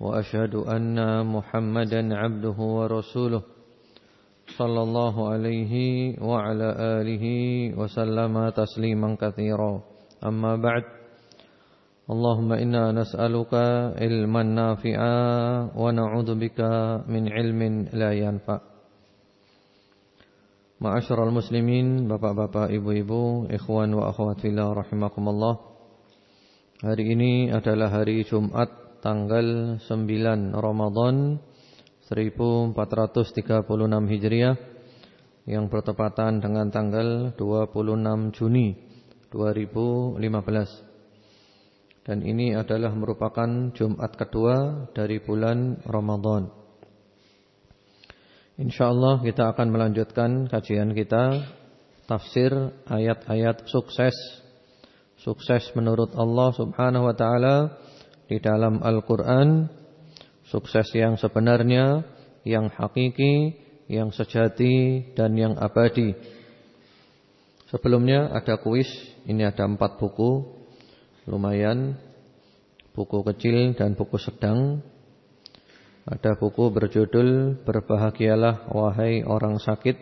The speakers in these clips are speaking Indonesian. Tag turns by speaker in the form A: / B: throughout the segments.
A: وأشهد أن محمدا عبده ورسوله صلى الله عليه وعلى آله وسلم تسليما كثيرا أما بعد اللهم إنا نسألك علما نافعا ونعوذ بك من علم لا ينفع Ma'asyiral muslimin, bapak-bapak, ibu-ibu, ikhwan wa akhwat fillah rahimakumullah. Hari ini adalah hari Jumat tanggal 9 Ramadan 1436 Hijriah yang bertepatan dengan tanggal 26 Juni 2015. Dan ini adalah merupakan Jumat kedua dari bulan Ramadan. InsyaAllah kita akan melanjutkan kajian kita Tafsir ayat-ayat sukses Sukses menurut Allah subhanahu wa ta'ala Di dalam Al-Quran Sukses yang sebenarnya Yang hakiki Yang sejati Dan yang abadi Sebelumnya ada kuis Ini ada empat buku Lumayan Buku kecil dan buku sedang ada buku berjudul Berbahagialah Wahai Orang Sakit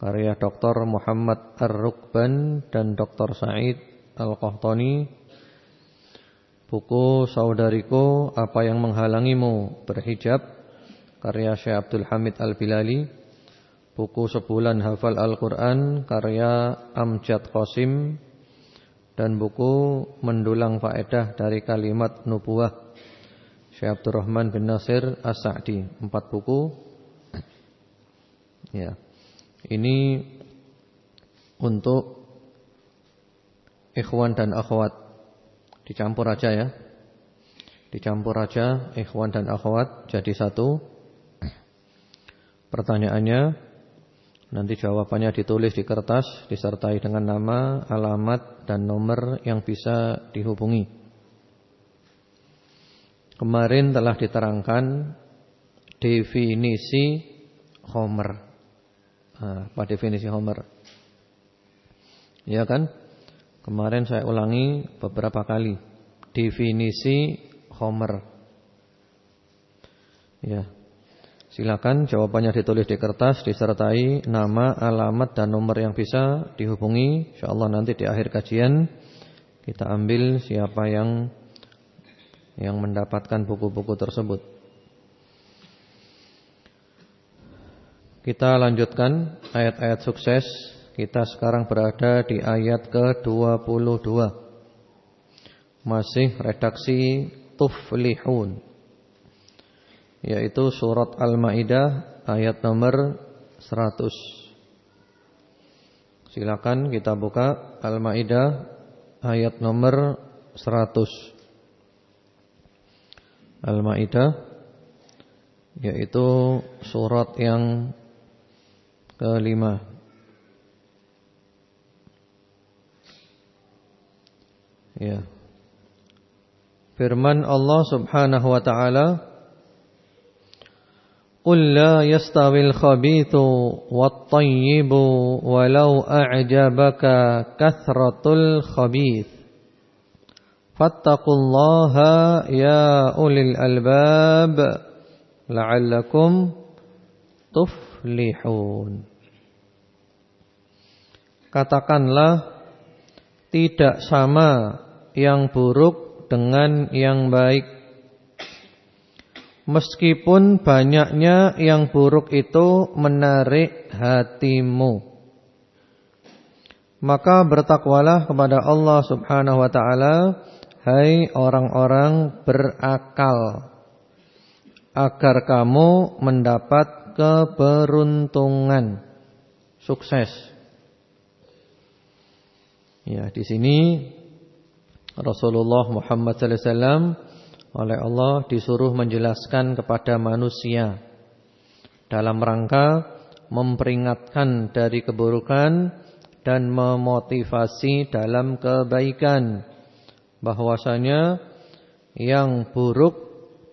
A: Karya Dr. Muhammad Ar-Rukban dan Dr. Said Al-Qahtani Buku Saudariku Apa Yang Menghalangimu? Berhijab Karya Syekh Abdul Hamid Al-Bilali. Buku Sebulan Hafal Al-Quran Karya Amjad Qasim. Dan buku Mendulang Faedah dari Kalimat Nubuah Syekh Abdurrahman bin Nasir As-Sa'di. Empat buku. Ya. Ini Untuk Ikhwan dan akhwat Dicampur aja ya Dicampur aja Ikhwan dan akhwat Jadi satu Pertanyaannya Nanti jawabannya ditulis di kertas Disertai dengan nama, alamat Dan nomor yang bisa dihubungi Kemarin telah diterangkan definisi Homer. Nah, apa definisi Homer? Ya kan? Kemarin saya ulangi beberapa kali. Definisi Homer. Ya. Silakan jawabannya ditulis di kertas disertai nama, alamat dan nomor yang bisa dihubungi. Insyaallah nanti di akhir kajian kita ambil siapa yang yang mendapatkan buku-buku tersebut. Kita lanjutkan ayat-ayat sukses. Kita sekarang berada di ayat ke-22. Masih redaksi Tuflihun. Yaitu surat Al-Maidah ayat nomor 100. Silakan kita buka Al-Maidah ayat nomor 100. Al-Maidah yaitu surat yang kelima. Ya. Firman Allah Subhanahu wa taala Qul la yastawil khabithu wat-tayyibu walau a'jabaka kathratul khabith Fattaqullaha ya ulil albab la'allakum tuflihun. Katakanlah tidak sama yang buruk dengan yang baik. Meskipun banyaknya yang buruk itu menarik hatimu. Maka bertakwalah kepada Allah Subhanahu wa taala Hai orang-orang berakal Agar kamu mendapat keberuntungan Sukses Ya di sini Rasulullah Muhammad SAW oleh Allah disuruh menjelaskan kepada manusia dalam rangka memperingatkan dari keburukan dan memotivasi dalam kebaikan bahwasanya yang buruk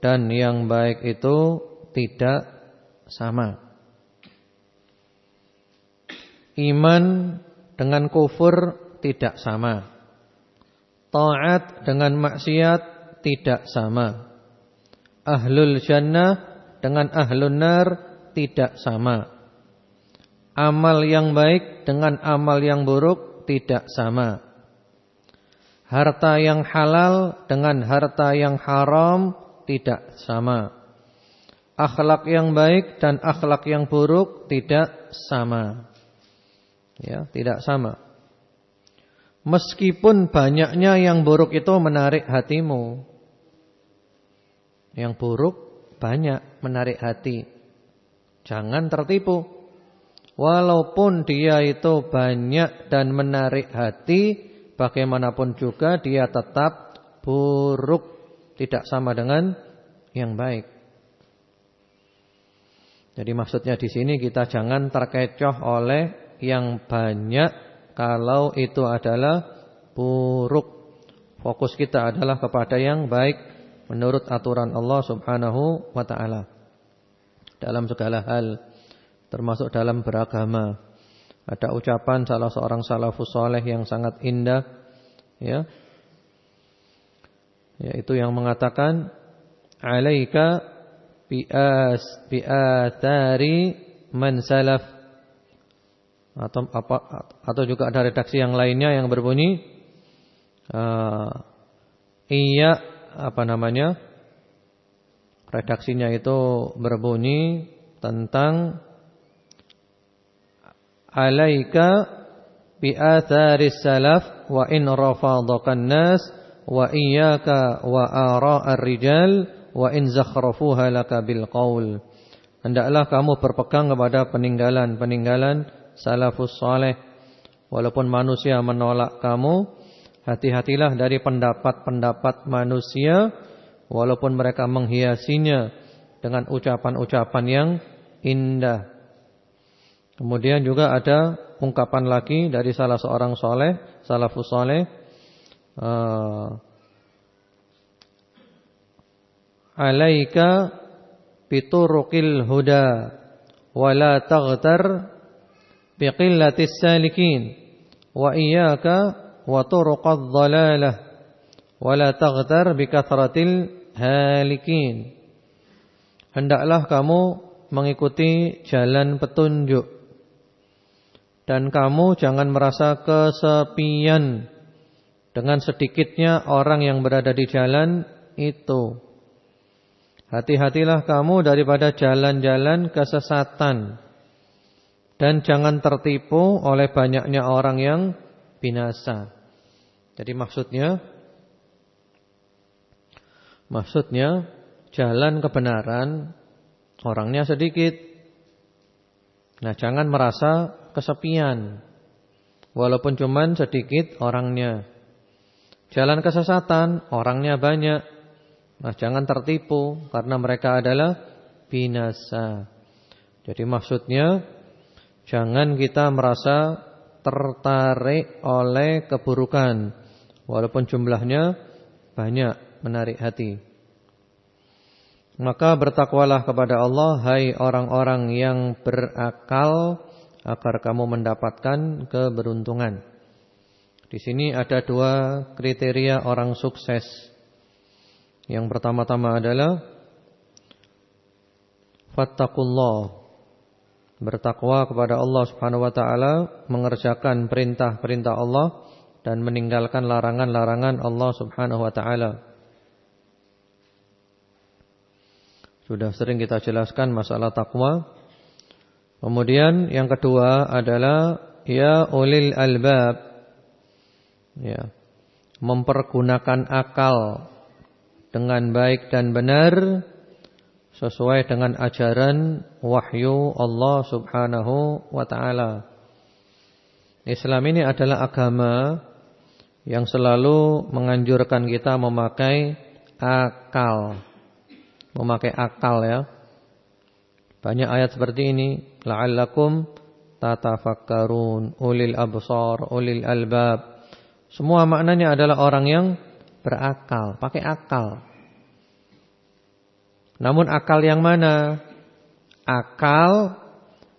A: dan yang baik itu tidak sama. Iman dengan kufur tidak sama. Taat dengan maksiat tidak sama. Ahlul jannah dengan ahlun nar tidak sama. Amal yang baik dengan amal yang buruk tidak sama. Harta yang halal dengan harta yang haram tidak sama. Akhlak yang baik dan akhlak yang buruk tidak sama. Ya, tidak sama. Meskipun banyaknya yang buruk itu menarik hatimu. Yang buruk banyak menarik hati. Jangan tertipu. Walaupun dia itu banyak dan menarik hati, bagaimanapun juga dia tetap buruk tidak sama dengan yang baik. Jadi maksudnya di sini kita jangan terkecoh oleh yang banyak kalau itu adalah buruk. Fokus kita adalah kepada yang baik menurut aturan Allah Subhanahu wa taala. Dalam segala hal termasuk dalam beragama. Ada ucapan salah seorang salafus saleh yang sangat indah ya yaitu yang mengatakan alaika bi'as bi'athari man salaf atau apa atau juga ada redaksi yang lainnya yang berbunyi uh, iya apa namanya redaksinya itu berbunyi tentang alaika bi'athari salaf wa in rafadakan nas wa iyyaka wa ara'ar rijal wa in zakhrafuha laka bil qaul hendaklah kamu berpegang kepada peninggalan-peninggalan salafus saleh walaupun manusia menolak kamu hati-hatilah dari pendapat-pendapat manusia walaupun mereka menghiasinya dengan ucapan-ucapan yang indah kemudian juga ada ungkapan lagi dari salah seorang saleh salafus saleh Ah. alaika bituruqil huda wala taghtar biqillatis salikin wa iyyaka wa turuqadh dhalalah wala taghtar bikathratil halikin hendaklah kamu mengikuti jalan petunjuk dan kamu jangan merasa kesepian dengan sedikitnya orang yang berada di jalan itu. Hati-hatilah kamu daripada jalan-jalan kesesatan. Dan jangan tertipu oleh banyaknya orang yang binasa. Jadi maksudnya Maksudnya jalan kebenaran orangnya sedikit. Nah, jangan merasa kesepian. Walaupun cuman sedikit orangnya. Jalan kesesatan, orangnya banyak. Nah, jangan tertipu karena mereka adalah binasa. Jadi maksudnya jangan kita merasa tertarik oleh keburukan walaupun jumlahnya banyak menarik hati. Maka bertakwalah kepada Allah hai orang-orang yang berakal agar kamu mendapatkan keberuntungan. Di sini ada dua kriteria orang sukses. Yang pertama-tama adalah fattaqullah. Bertakwa kepada Allah Subhanahu wa taala, mengerjakan perintah-perintah Allah dan meninggalkan larangan-larangan Allah Subhanahu wa taala. Sudah sering kita jelaskan masalah takwa. Kemudian yang kedua adalah ya ulil albab ya, mempergunakan akal dengan baik dan benar sesuai dengan ajaran wahyu Allah Subhanahu wa taala. Islam ini adalah agama yang selalu menganjurkan kita memakai akal. Memakai akal ya. Banyak ayat seperti ini, la'allakum tatafakkarun ulil absar, ulil albab. Semua maknanya adalah orang yang berakal, pakai akal. Namun akal yang mana? Akal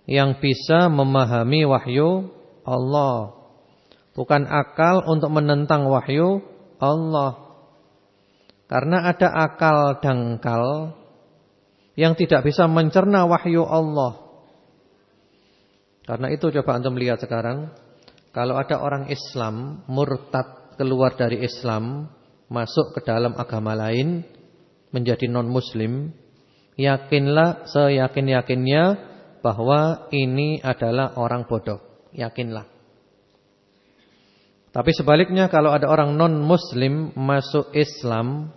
A: yang bisa memahami wahyu Allah. Bukan akal untuk menentang wahyu Allah. Karena ada akal dangkal yang tidak bisa mencerna wahyu Allah. Karena itu coba antum lihat sekarang, kalau ada orang Islam murtad keluar dari Islam, masuk ke dalam agama lain, menjadi non muslim, yakinlah seyakin-yakinnya bahwa ini adalah orang bodoh. Yakinlah. Tapi sebaliknya kalau ada orang non-muslim masuk Islam,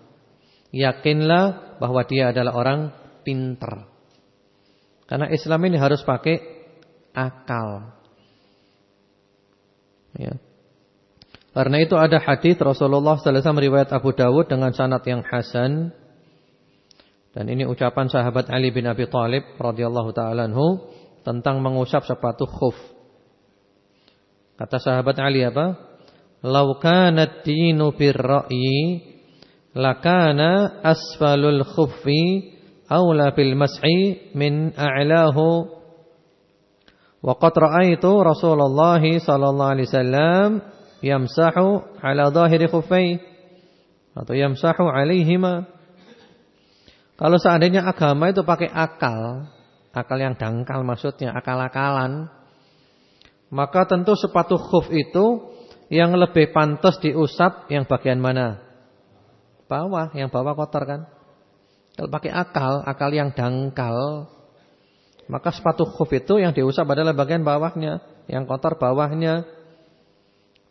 A: yakinlah bahwa dia adalah orang pintar. Karena Islam ini harus pakai akal. Ya. Karena itu ada hadis Rasulullah sallallahu alaihi wasallam riwayat Abu Dawud dengan sanad yang hasan. Dan ini ucapan sahabat Ali bin Abi Thalib radhiyallahu taala anhu tentang mengusap sepatu khuf. Kata sahabat Ali apa? Lau kana ad-dinu bir-ra'yi lakana asfalul khuffi aula bil mas'i min a'lahu wa qad ra'aitu Rasulullah sallallahu alaihi wasallam yamsahu ala dhahiri khuffai atau yamsahu alaihima kalau seandainya agama itu pakai akal akal yang dangkal maksudnya akal-akalan maka tentu sepatu khuf itu yang lebih pantas diusap yang bagian mana? Bawah, yang bawah kotor kan? Kalau pakai akal, akal yang dangkal, maka sepatu khuf itu yang diusap adalah bagian bawahnya, yang kotor bawahnya.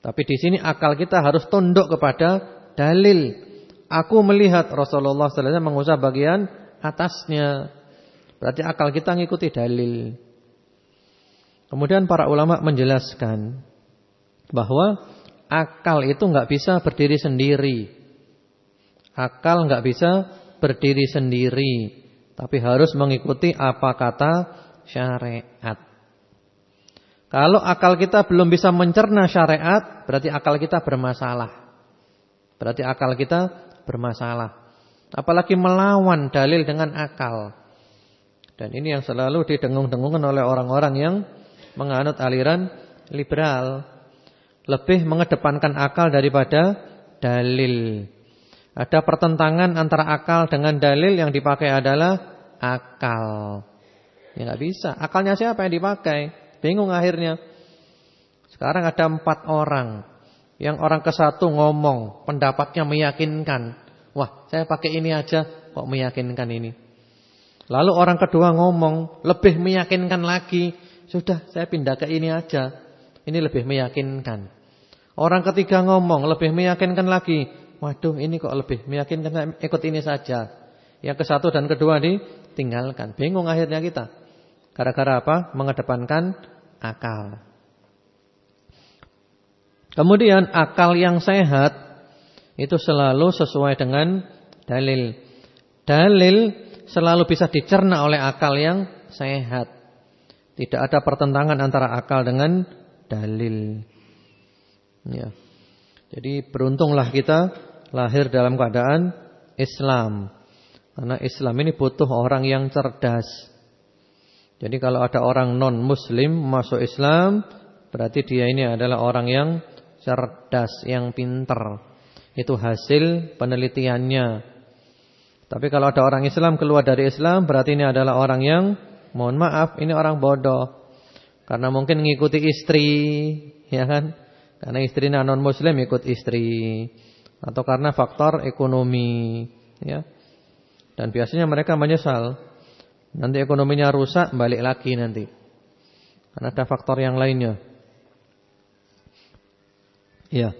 A: Tapi di sini akal kita harus tunduk kepada dalil. Aku melihat Rasulullah wasallam mengusap bagian atasnya. Berarti akal kita ngikuti dalil. Kemudian para ulama menjelaskan bahwa akal itu nggak bisa berdiri sendiri. Akal nggak bisa berdiri sendiri, tapi harus mengikuti apa kata syariat. Kalau akal kita belum bisa mencerna syariat, berarti akal kita bermasalah. Berarti akal kita bermasalah. Apalagi melawan dalil dengan akal. Dan ini yang selalu didengung-dengungkan oleh orang-orang yang menganut aliran liberal lebih mengedepankan akal daripada dalil. Ada pertentangan antara akal dengan dalil yang dipakai adalah akal. Ya nggak bisa. Akalnya siapa yang dipakai? Bingung akhirnya. Sekarang ada empat orang. Yang orang ke satu ngomong. Pendapatnya meyakinkan. Wah saya pakai ini aja kok meyakinkan ini. Lalu orang kedua ngomong. Lebih meyakinkan lagi. Sudah saya pindah ke ini aja. Ini lebih meyakinkan. Orang ketiga ngomong lebih meyakinkan lagi. Waduh ini kok lebih meyakinkan ikut ini saja. Yang ke satu dan kedua ditinggalkan. Bingung akhirnya kita. Gara-gara apa? Mengedepankan akal. Kemudian akal yang sehat itu selalu sesuai dengan dalil. Dalil selalu bisa dicerna oleh akal yang sehat. Tidak ada pertentangan antara akal dengan dalil. Ya. Jadi beruntunglah kita lahir dalam keadaan Islam. Karena Islam ini butuh orang yang cerdas. Jadi kalau ada orang non muslim masuk Islam, berarti dia ini adalah orang yang cerdas, yang pintar. Itu hasil penelitiannya. Tapi kalau ada orang Islam keluar dari Islam, berarti ini adalah orang yang mohon maaf, ini orang bodoh. Karena mungkin mengikuti istri, ya kan? Karena istrinya non muslim ikut istri atau karena faktor ekonomi ya. Dan biasanya mereka menyesal. Nanti ekonominya rusak balik lagi nanti. Karena ada faktor yang lainnya. Ya.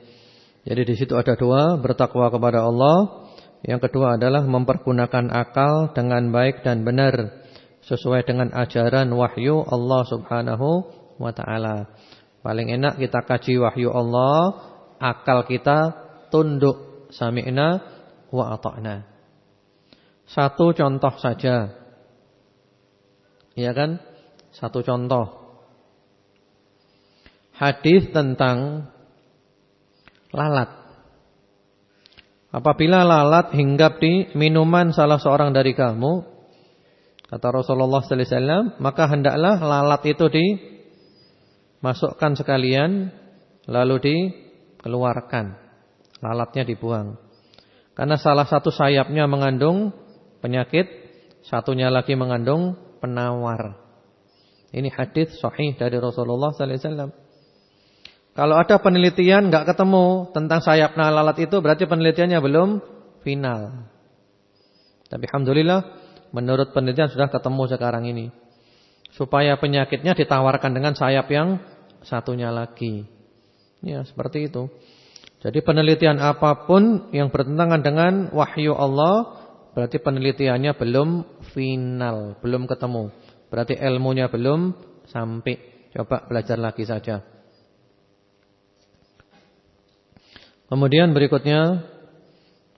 A: Jadi di situ ada dua, bertakwa kepada Allah. Yang kedua adalah mempergunakan akal dengan baik dan benar sesuai dengan ajaran wahyu Allah Subhanahu wa taala. Paling enak kita kaji wahyu Allah, akal kita tunduk sami'na wa ata'na. Satu contoh saja. Ya kan? Satu contoh. Hadis tentang lalat. Apabila lalat hinggap di minuman salah seorang dari kamu, kata Rasulullah sallallahu alaihi wasallam, maka hendaklah lalat itu dimasukkan sekalian lalu dikeluarkan. Lalatnya dibuang. Karena salah satu sayapnya mengandung penyakit, satunya lagi mengandung penawar. Ini hadis sahih dari Rasulullah sallallahu alaihi wasallam. Kalau ada penelitian nggak ketemu tentang sayap lalat itu berarti penelitiannya belum final. Tapi alhamdulillah menurut penelitian sudah ketemu sekarang ini. Supaya penyakitnya ditawarkan dengan sayap yang satunya lagi. Ya, seperti itu. Jadi penelitian apa pun yang bertentangan dengan wahyu Allah berarti penelitiannya belum final, belum ketemu. Berarti ilmunya belum sampai. Coba belajar lagi saja. Kemudian berikutnya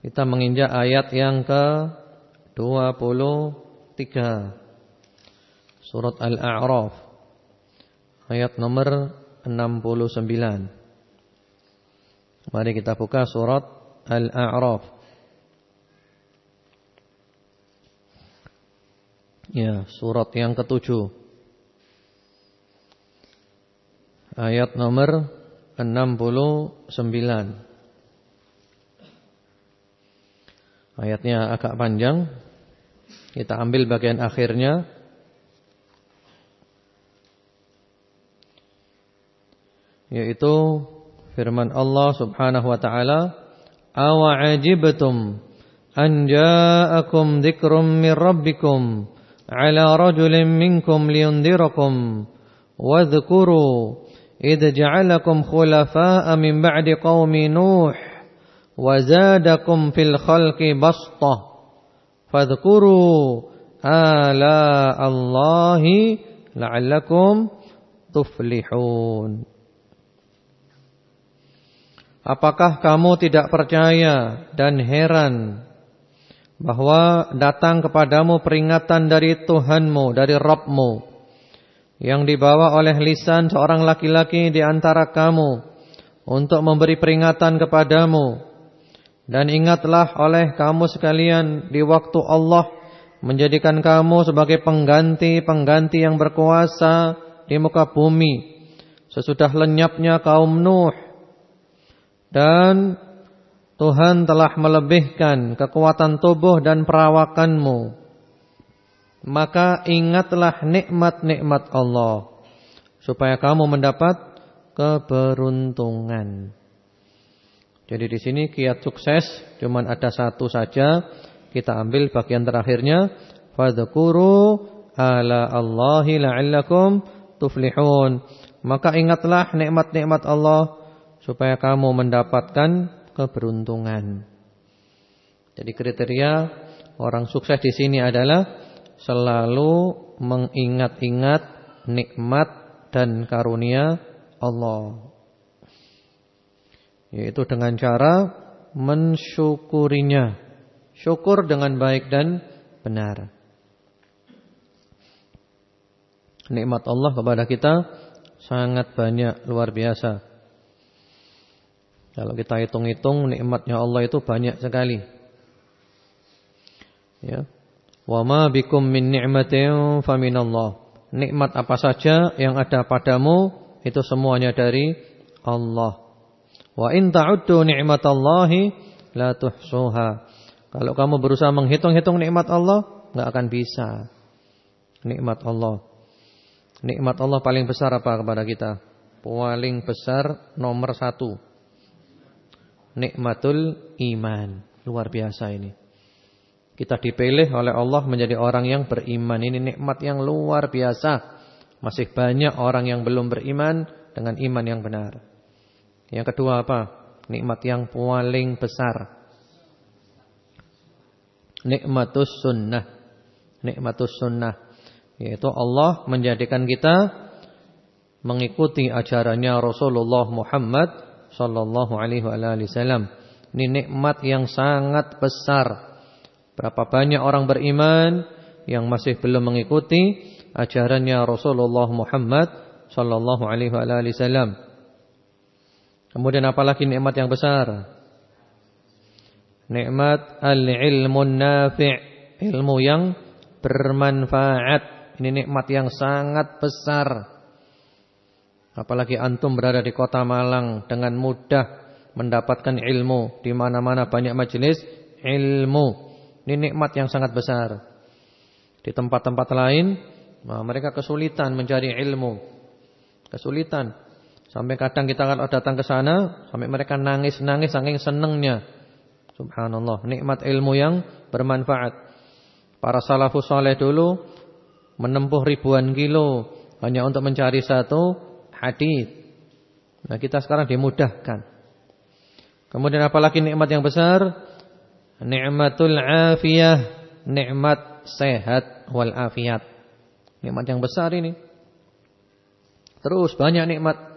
A: kita menginjak ayat yang ke-23 Surat Al-A'raf Ayat nomor 69 Mari kita buka surat Al-A'raf. Ya, surat yang ketujuh. Ayat nomor 69 Ayatnya agak panjang. Kita ambil bagian akhirnya. Yaitu firman Allah Subhanahu wa taala, "Awa'ajibtum an ja'akum dzikrum min rabbikum 'ala rajulin minkum liyundhirakum wadhkuru idh ja'alakum khulafa'a min ba'di qaumi Nuh" وزادكم في الخلق بسطة فاذكروا آلاء الله لعلكم تفلحون Apakah kamu tidak percaya dan heran bahwa datang kepadamu peringatan dari Tuhanmu, dari Rabbmu yang dibawa oleh lisan seorang laki-laki di antara kamu untuk memberi peringatan kepadamu Dan ingatlah oleh kamu sekalian di waktu Allah menjadikan kamu sebagai pengganti-pengganti yang berkuasa di muka bumi sesudah lenyapnya kaum Nuh. Dan Tuhan telah melebihkan kekuatan tubuh dan perawakanmu. Maka ingatlah nikmat-nikmat Allah supaya kamu mendapat keberuntungan. Jadi di sini kiat sukses cuman ada satu saja. Kita ambil bagian terakhirnya. Fadzkuru ala Allahi la'allakum tuflihun. Maka ingatlah nikmat-nikmat Allah supaya kamu mendapatkan keberuntungan. Jadi kriteria orang sukses di sini adalah selalu mengingat-ingat nikmat dan karunia Allah yaitu dengan cara mensyukurinya. Syukur dengan baik dan benar. Nikmat Allah kepada kita sangat banyak, luar biasa. Kalau kita hitung-hitung nikmatnya Allah itu banyak sekali. Ya. Wa ma bikum min ni'matin faminallah. Nikmat apa saja yang ada padamu itu semuanya dari Allah. Wa in ta'uddu ni'matallahi la tuhsuha. Kalau kamu berusaha menghitung-hitung nikmat Allah, enggak akan bisa. Nikmat Allah. Nikmat Allah paling besar apa kepada kita? Paling besar nomor satu. Nikmatul iman. Luar biasa ini. Kita dipilih oleh Allah menjadi orang yang beriman. Ini nikmat yang luar biasa. Masih banyak orang yang belum beriman dengan iman yang benar. Yang kedua apa? Nikmat yang paling besar. Nikmatus sunnah. Nikmatus sunnah. Yaitu Allah menjadikan kita mengikuti ajarannya Rasulullah Muhammad sallallahu alaihi wasallam Ini nikmat yang sangat besar. Berapa banyak orang beriman yang masih belum mengikuti ajarannya Rasulullah Muhammad sallallahu alaihi wasallam. Kemudian apalagi nikmat yang besar? Nikmat al-ilmun nafi', ilmu yang bermanfaat. Ini nikmat yang sangat besar. Apalagi antum berada di kota Malang dengan mudah mendapatkan ilmu di mana-mana banyak majelis ilmu. Ini nikmat yang sangat besar. Di tempat-tempat lain, nah, mereka kesulitan mencari ilmu. Kesulitan. Sampai kadang kita kalau datang ke sana, sampai mereka nangis-nangis saking senengnya. Subhanallah, nikmat ilmu yang bermanfaat. Para salafus saleh dulu menempuh ribuan kilo hanya untuk mencari satu hadis. Nah, kita sekarang dimudahkan. Kemudian apalagi nikmat yang besar? Nikmatul afiyah, nikmat sehat wal afiat. Nikmat yang besar ini. Terus banyak nikmat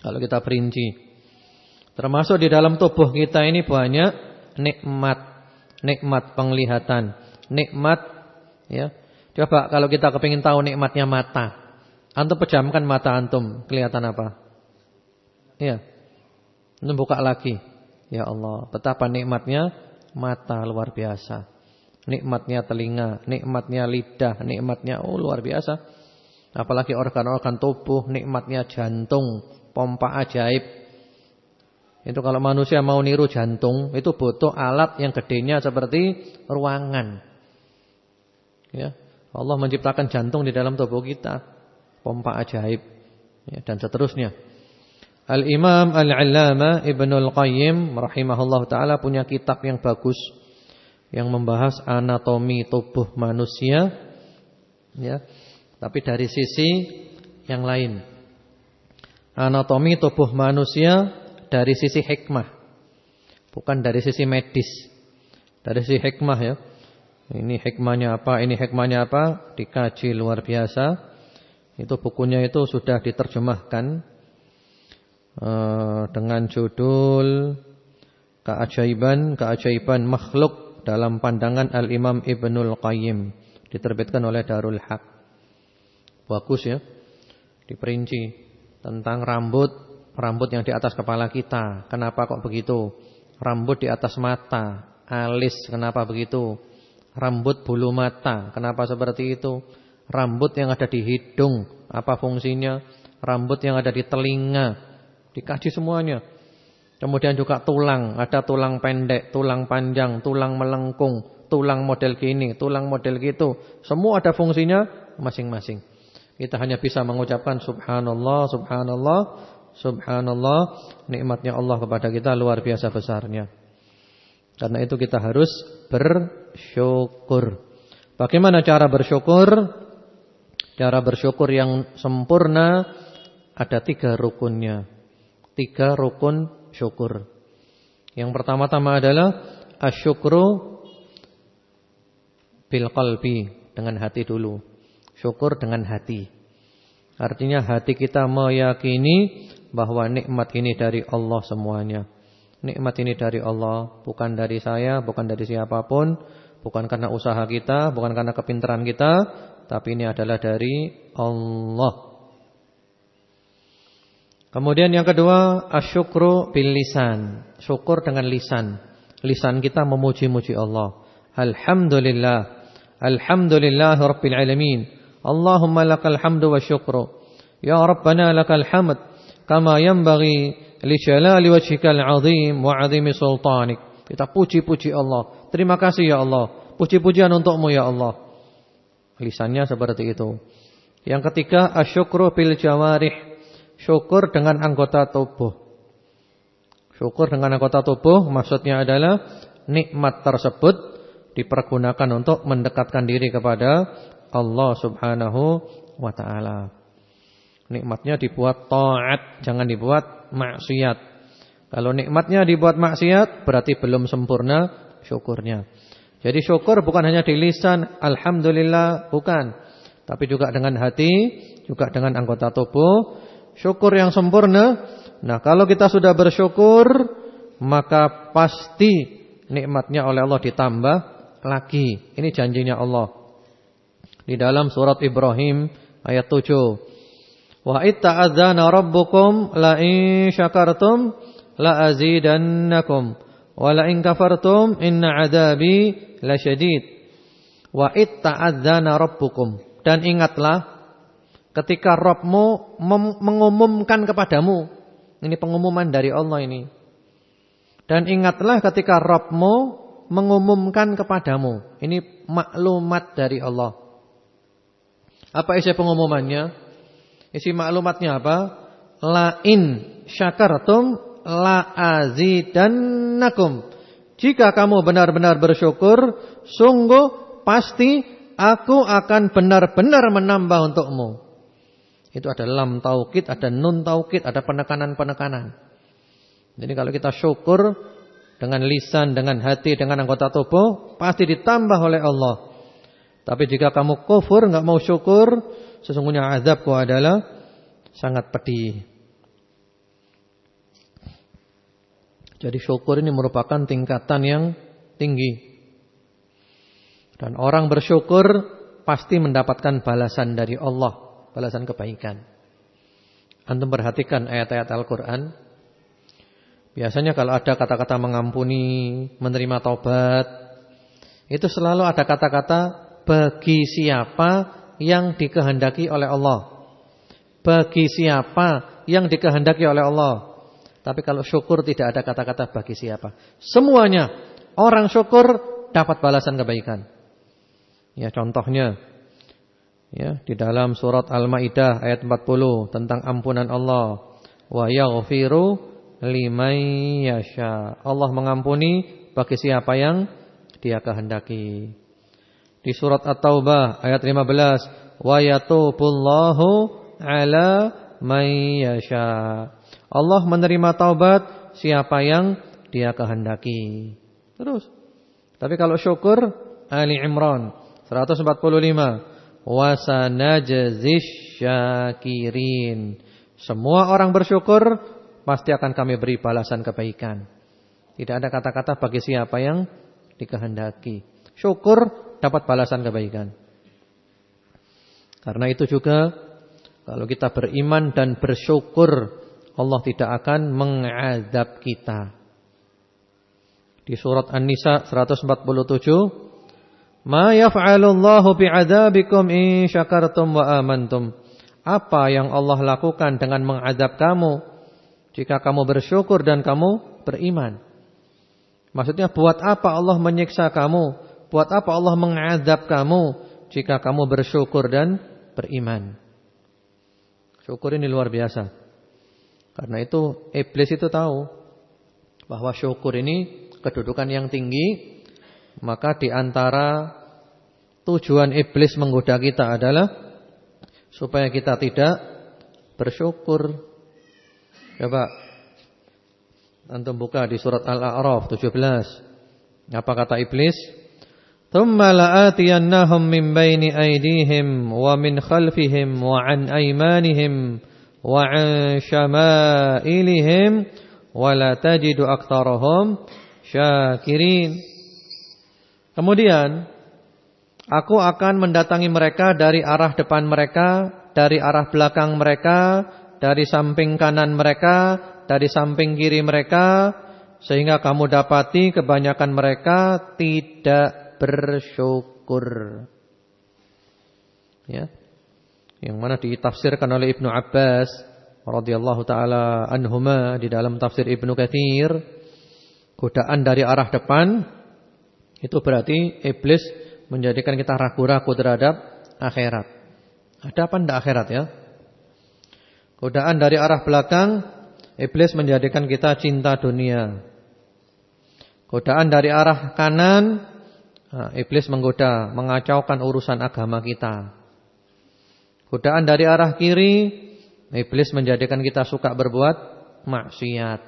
A: kalau kita perinci. Termasuk di dalam tubuh kita ini banyak nikmat, nikmat penglihatan, nikmat ya. Coba kalau kita kepingin tahu nikmatnya mata. Antum pejamkan mata antum, kelihatan apa? Iya. Ini buka lagi. Ya Allah, betapa nikmatnya mata luar biasa. Nikmatnya telinga, nikmatnya lidah, nikmatnya oh luar biasa. Apalagi organ-organ tubuh, nikmatnya jantung, pompa ajaib. Itu kalau manusia mau niru jantung, itu butuh alat yang gedenya seperti ruangan. Ya, Allah menciptakan jantung di dalam tubuh kita, pompa ajaib, ya, dan seterusnya. Al-Imam Al-Allama Ibnul Qayyim rahimahullah taala punya kitab yang bagus yang membahas anatomi tubuh manusia ya. Tapi dari sisi yang lain. Anatomi tubuh manusia dari sisi hikmah. Bukan dari sisi medis. Dari sisi hikmah ya. Ini hikmahnya apa, ini hikmahnya apa, dikaji luar biasa. Itu bukunya itu sudah diterjemahkan Eh, dengan judul Keajaiban Keajaiban Makhluk dalam pandangan Al-Imam Ibnul Qayyim diterbitkan oleh Darul Haq. Bagus ya. Diperinci tentang rambut, rambut yang di atas kepala kita. Kenapa kok begitu? Rambut di atas mata, alis kenapa begitu? Rambut bulu mata, kenapa seperti itu? Rambut yang ada di hidung, apa fungsinya? Rambut yang ada di telinga, Dikaji semuanya. Kemudian juga tulang, ada tulang pendek, tulang panjang, tulang melengkung, tulang model gini, tulang model gitu. Semua ada fungsinya masing-masing. Kita hanya bisa mengucapkan subhanallah, subhanallah, subhanallah. Nikmatnya Allah kepada kita luar biasa besarnya. Karena itu kita harus bersyukur. Bagaimana cara bersyukur? Cara bersyukur yang sempurna ada tiga rukunnya tiga rukun syukur. Yang pertama-tama adalah asyukru bil qalbi dengan hati dulu. Syukur dengan hati. Artinya hati kita meyakini bahwa nikmat ini dari Allah semuanya. Nikmat ini dari Allah, bukan dari saya, bukan dari siapa pun, bukan karena usaha kita, bukan karena kepintaran kita, tapi ini adalah dari Allah. Kemudian yang kedua, asyukru bil lisan. Syukur dengan lisan. Lisan kita memuji-muji Allah. Alhamdulillah. Alhamdulillah rabbil alamin. Allahumma lakal hamdu wa syukru. Ya Rabbana lakal hamd kama yanbaghi li jalali wajhikal azim wa azimi sultanik. Kita puji-puji Allah. Terima kasih ya Allah. Puji-pujian untukmu ya Allah. Lisannya seperti itu. Yang ketiga, asyukru bil jawarih syukur dengan anggota tubuh. Syukur dengan anggota tubuh maksudnya adalah nikmat tersebut dipergunakan untuk mendekatkan diri kepada Allah Subhanahu wa taala. Nikmatnya dibuat taat, jangan dibuat maksiat. Kalau nikmatnya dibuat maksiat berarti belum sempurna syukurnya. Jadi syukur bukan hanya di lisan alhamdulillah, bukan. Tapi juga dengan hati, juga dengan anggota tubuh Syukur yang sempurna. Nah kalau kita sudah bersyukur. maka pasti nikmatnya oleh Allah ditambah lagi. Ini janjinya Allah. Di dalam surat Ibrahim ayat 7. Wa itta'adzana rabbukum la in syakartum la azidannakum wa la in kafartum inna 'adzabi lasyadid. Wa itta'adzana rabbukum dan ingatlah ketika Rabbmu mengumumkan kepadamu. Ini pengumuman dari Allah ini. Dan ingatlah ketika Rabbmu mengumumkan kepadamu. Ini maklumat dari Allah. Apa isi pengumumannya? Isi maklumatnya apa? Lain syakartum la azidannakum. Jika kamu benar-benar bersyukur, sungguh pasti aku akan benar-benar menambah untukmu. Itu ada lam taukid, ada nun taukid, ada penekanan-penekanan. Jadi kalau kita syukur dengan lisan, dengan hati, dengan anggota tubuh, pasti ditambah oleh Allah. Tapi jika kamu kufur, nggak mau syukur, sesungguhnya azabku adalah sangat pedih. Jadi syukur ini merupakan tingkatan yang tinggi. Dan orang bersyukur pasti mendapatkan balasan dari Allah balasan kebaikan. Antum perhatikan ayat-ayat Al-Quran. Biasanya kalau ada kata-kata mengampuni, menerima taubat, itu selalu ada kata-kata bagi siapa yang dikehendaki oleh Allah. Bagi siapa yang dikehendaki oleh Allah. Tapi kalau syukur tidak ada kata-kata bagi siapa. Semuanya orang syukur dapat balasan kebaikan. Ya contohnya Ya, di dalam surat Al-Maidah ayat 40 tentang ampunan Allah. Wa yaghfiru liman yasha. Allah mengampuni bagi siapa yang Dia kehendaki. Di surat At-Taubah ayat 15, wa yatubullahu ala man yasha. Allah menerima taubat siapa yang Dia kehendaki. Terus. Tapi kalau syukur Ali Imran 145 wasanajzish syakirin. Semua orang bersyukur pasti akan kami beri balasan kebaikan. Tidak ada kata-kata bagi siapa yang dikehendaki. Syukur dapat balasan kebaikan. Karena itu juga kalau kita beriman dan bersyukur Allah tidak akan mengadab kita. Di surat An-Nisa 147 Ma yaf'alullahu bi'adabikum in syakartum wa amantum. Apa yang Allah lakukan dengan mengadab kamu jika kamu bersyukur dan kamu beriman? Maksudnya buat apa Allah menyiksa kamu? Buat apa Allah mengadab kamu jika kamu bersyukur dan beriman? Syukur ini luar biasa. Karena itu iblis itu tahu bahwa syukur ini kedudukan yang tinggi maka di antara tujuan iblis menggoda kita adalah supaya kita tidak bersyukur. Coba antum buka di surat Al-A'raf 17. Apa kata iblis? "Tsumma la'atiyannahum min baini aydihim wa min khalfihim wa 'an aymanihim wa 'an syama'ilihim wa la tajidu aktsarahum syakirin." Kemudian aku akan mendatangi mereka dari arah depan mereka, dari arah belakang mereka, dari samping kanan mereka, dari samping kiri mereka, sehingga kamu dapati kebanyakan mereka tidak bersyukur. Ya. Yang mana ditafsirkan oleh Ibnu Abbas radhiyallahu taala anhuma di dalam tafsir Ibnu Katsir, godaan dari arah depan itu berarti iblis menjadikan kita ragu-ragu terhadap akhirat. Ada apa enggak akhirat ya? Godaan dari arah belakang, iblis menjadikan kita cinta dunia. Godaan dari arah kanan, nah, iblis menggoda, mengacaukan urusan agama kita. Godaan dari arah kiri, iblis menjadikan kita suka berbuat maksiat.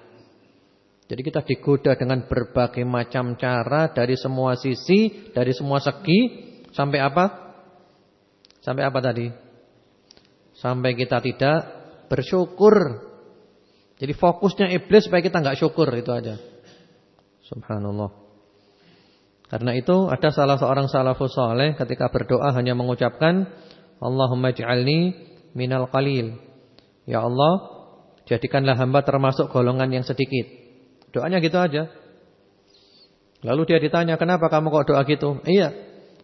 A: Jadi kita digoda dengan berbagai macam cara dari semua sisi, dari semua segi sampai apa? Sampai apa tadi? Sampai kita tidak bersyukur. Jadi fokusnya iblis supaya kita nggak syukur itu aja. Subhanallah. Karena itu ada salah seorang salafus saleh ketika berdoa hanya mengucapkan Allahumma ij'alni minal qalil. Ya Allah, jadikanlah hamba termasuk golongan yang sedikit. Doanya gitu aja. Lalu dia ditanya, "Kenapa kamu kok doa gitu?" Iya,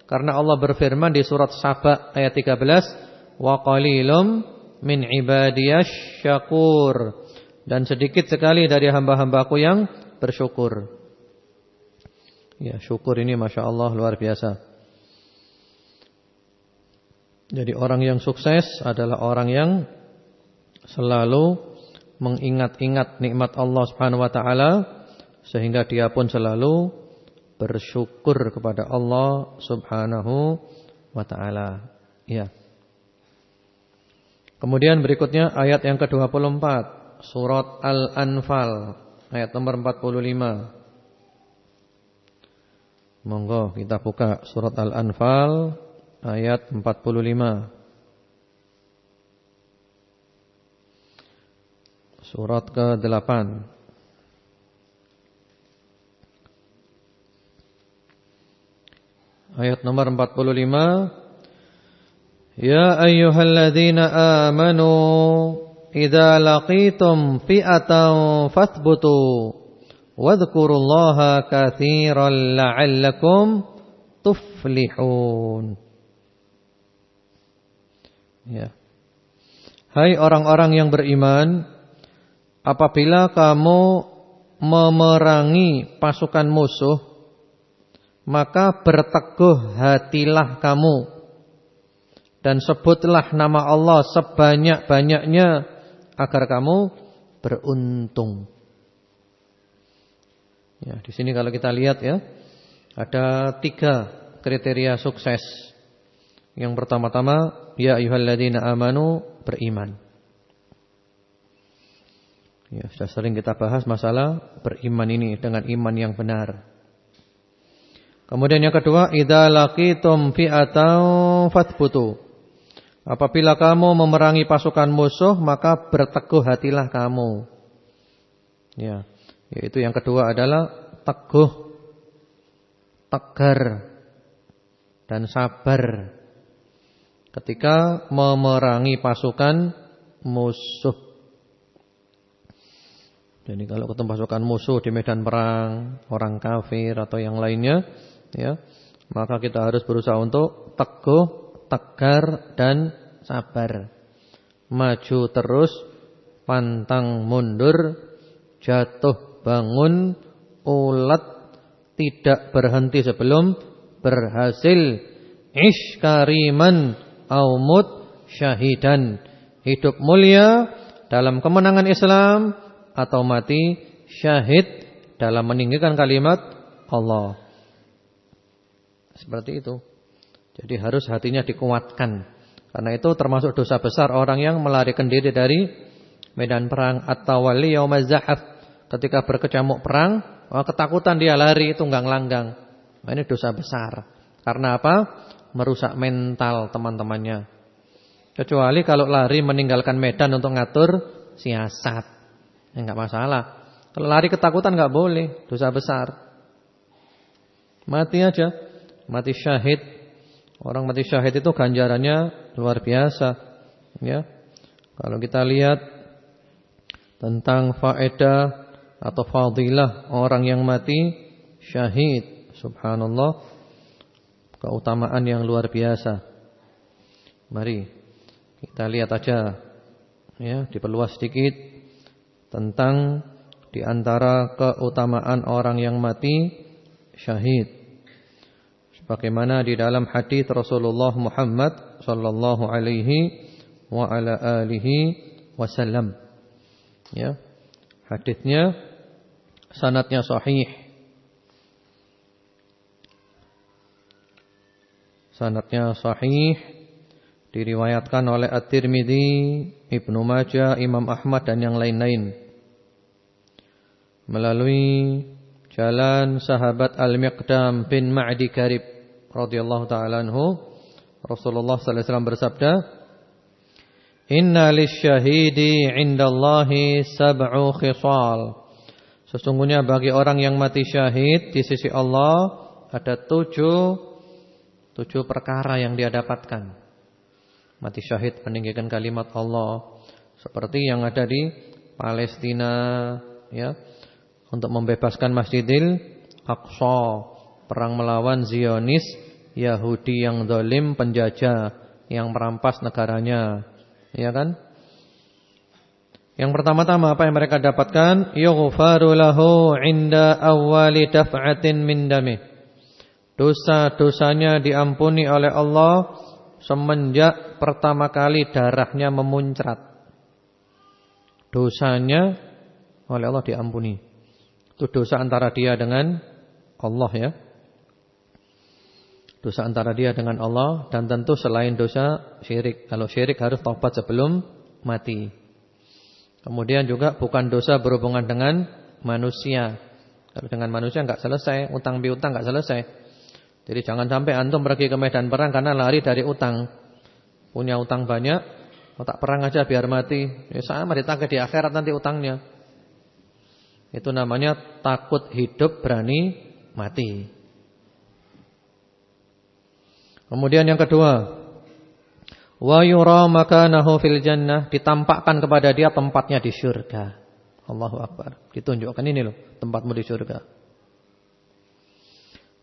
A: karena Allah berfirman di surat Saba ayat 13, "Wa qalilum min ibadiyash syakur." Dan sedikit sekali dari hamba-hambaku yang bersyukur. Ya, syukur ini Masya Allah luar biasa. Jadi orang yang sukses adalah orang yang selalu mengingat-ingat nikmat Allah Subhanahu wa taala sehingga dia pun selalu bersyukur kepada Allah Subhanahu wa taala. Ya. Kemudian berikutnya ayat yang ke-24 surat Al-Anfal ayat nomor 45. Monggo kita buka surat Al-Anfal ayat 45. Surat ke-8. Ayat nomor 45. Ya ayyuhalladzina amanu idza laqitum fi'atan fathbutu Wadhkurullaha katsiran la'allakum tuflihun. Ya. Hai orang-orang yang beriman, apabila kamu memerangi pasukan musuh, maka berteguh hatilah kamu dan sebutlah nama Allah sebanyak-banyaknya agar kamu beruntung. Ya, di sini kalau kita lihat ya, ada tiga kriteria sukses. Yang pertama-tama, ya ayyuhalladzina amanu beriman. Ya, sudah sering kita bahas masalah beriman ini dengan iman yang benar. Kemudian yang kedua, idza laqitum fi'atan fathbutu. Apabila kamu memerangi pasukan musuh, maka berteguh hatilah kamu. Ya. Yaitu yang kedua adalah teguh, tegar dan sabar ketika memerangi pasukan musuh. Jadi kalau ketemu pasukan musuh di medan perang, orang kafir atau yang lainnya, ya, maka kita harus berusaha untuk teguh, tegar dan sabar. Maju terus, pantang mundur, jatuh bangun ulat tidak berhenti sebelum berhasil. Ish kariman aumut syahidan. Hidup mulia dalam kemenangan Islam atau mati syahid dalam meninggikan kalimat Allah. Seperti itu. Jadi harus hatinya dikuatkan. Karena itu termasuk dosa besar orang yang melarikan diri dari medan perang atau wali yaumaz zahaf ketika berkecamuk perang, oh, ketakutan dia lari tunggang langgang. Nah, ini dosa besar. Karena apa? Merusak mental teman-temannya. Kecuali kalau lari meninggalkan medan untuk ngatur siasat. Ya enggak masalah. Kalau lari ketakutan enggak boleh, dosa besar. Mati aja. Mati syahid. Orang mati syahid itu ganjarannya luar biasa. Ya. Kalau kita lihat tentang faedah atau fadilah orang yang mati syahid. Subhanallah. Keutamaan yang luar biasa. Mari kita lihat aja ya, diperluas sedikit tentang di antara keutamaan orang yang mati syahid. Sebagaimana di dalam hadis Rasulullah Muhammad sallallahu alaihi wa ala alihi wasallam. Ya. Hadisnya sanatnya sahih. Sanatnya sahih diriwayatkan oleh At-Tirmidzi, Ibnu Majah, Imam Ahmad dan yang lain-lain. Melalui jalan sahabat Al-Miqdam bin Ma'di Karib radhiyallahu taala anhu, Rasulullah sallallahu alaihi wasallam bersabda, "Inna lisyahidi 'indallahi sab'u khisal." Sesungguhnya bagi orang yang mati syahid di sisi Allah ada tujuh tujuh perkara yang dia dapatkan. Mati syahid meninggikan kalimat Allah seperti yang ada di Palestina ya untuk membebaskan Masjidil Aqsa, perang melawan Zionis Yahudi yang zalim penjajah yang merampas negaranya. Ya kan? Yang pertama-tama apa yang mereka dapatkan? Yughfaru lahu 'inda awwali daf'atin min dami. Dosa-dosanya diampuni oleh Allah semenjak pertama kali darahnya memuncrat. Dosanya oleh Allah diampuni. Itu dosa antara dia dengan Allah ya. Dosa antara dia dengan Allah dan tentu selain dosa syirik. Kalau syirik harus taubat sebelum mati. Kemudian juga bukan dosa berhubungan dengan manusia. Kalau dengan manusia enggak selesai, utang piutang enggak selesai. Jadi jangan sampai antum pergi ke medan perang karena lari dari utang. Punya utang banyak, oh, tak perang aja biar mati. Ya sama ditagih di akhirat nanti utangnya. Itu namanya takut hidup berani mati. Kemudian yang kedua, Wa yura makanahu fil jannah ditampakkan kepada dia tempatnya di surga. Allahu akbar. Ditunjukkan ini loh tempatmu di surga.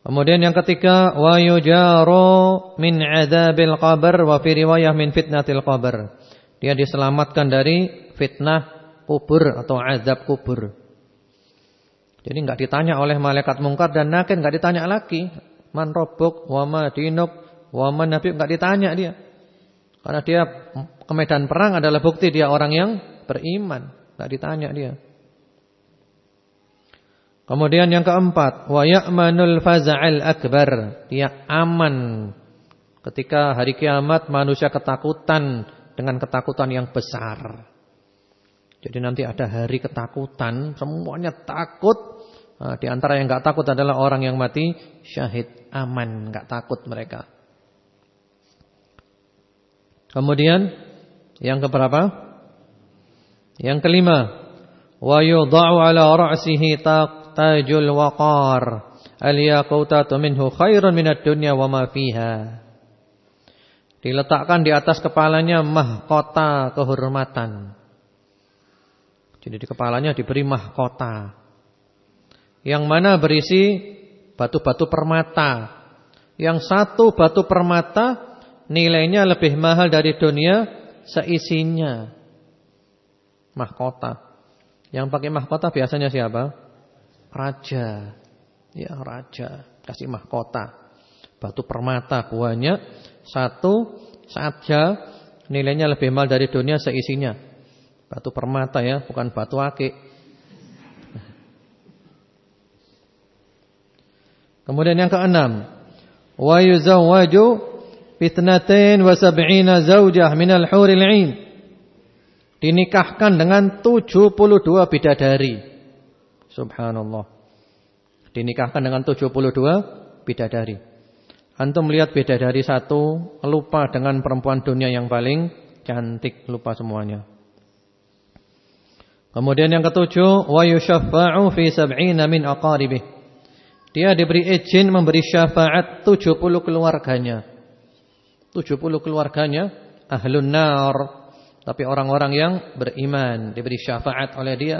A: Kemudian yang ketiga wa yujaru min adzabil qabr wa fi riwayah min fitnatil qabr. Dia diselamatkan dari fitnah kubur atau azab kubur. Jadi enggak ditanya oleh malaikat mungkar dan nakir enggak ditanya lagi man rabbuk wa ma dinuk wa man nabi enggak ditanya dia. Karena dia ke medan perang adalah bukti dia orang yang beriman. Tidak ditanya dia. Kemudian yang keempat, wa ya'manul faza'il akbar. Dia aman ketika hari kiamat manusia ketakutan dengan ketakutan yang besar. Jadi nanti ada hari ketakutan, semuanya takut. Nah, di antara yang enggak takut adalah orang yang mati syahid, aman, enggak takut mereka. Kemudian yang keberapa? Yang kelima, wa yudha'u 'ala ra'sihi tajul waqar al-yaqutatu minhu khairun minad dunya wa ma fiha. Diletakkan di atas kepalanya mahkota kehormatan. Jadi di kepalanya diberi mahkota. Yang mana berisi batu-batu permata. Yang satu batu permata nilainya lebih mahal dari dunia seisinya. Mahkota. Yang pakai mahkota biasanya siapa? Raja. Ya, raja. Kasih mahkota. Batu permata buahnya satu saja nilainya lebih mahal dari dunia seisinya. Batu permata ya, bukan batu akik. Kemudian yang keenam, wa yuzawwaju Fitnatain wa sab'ina zawjah minal huril ain. Dinikahkan dengan 72 bidadari. Subhanallah. Dinikahkan dengan 72 bidadari. Antum melihat bidadari satu, lupa dengan perempuan dunia yang paling cantik, lupa semuanya. Kemudian yang ketujuh, wa yushaffa'u fi sab'ina min aqaribih. Dia diberi izin memberi syafaat 70 keluarganya. 70 keluarganya ahlun nar. Tapi orang-orang yang beriman diberi syafaat oleh dia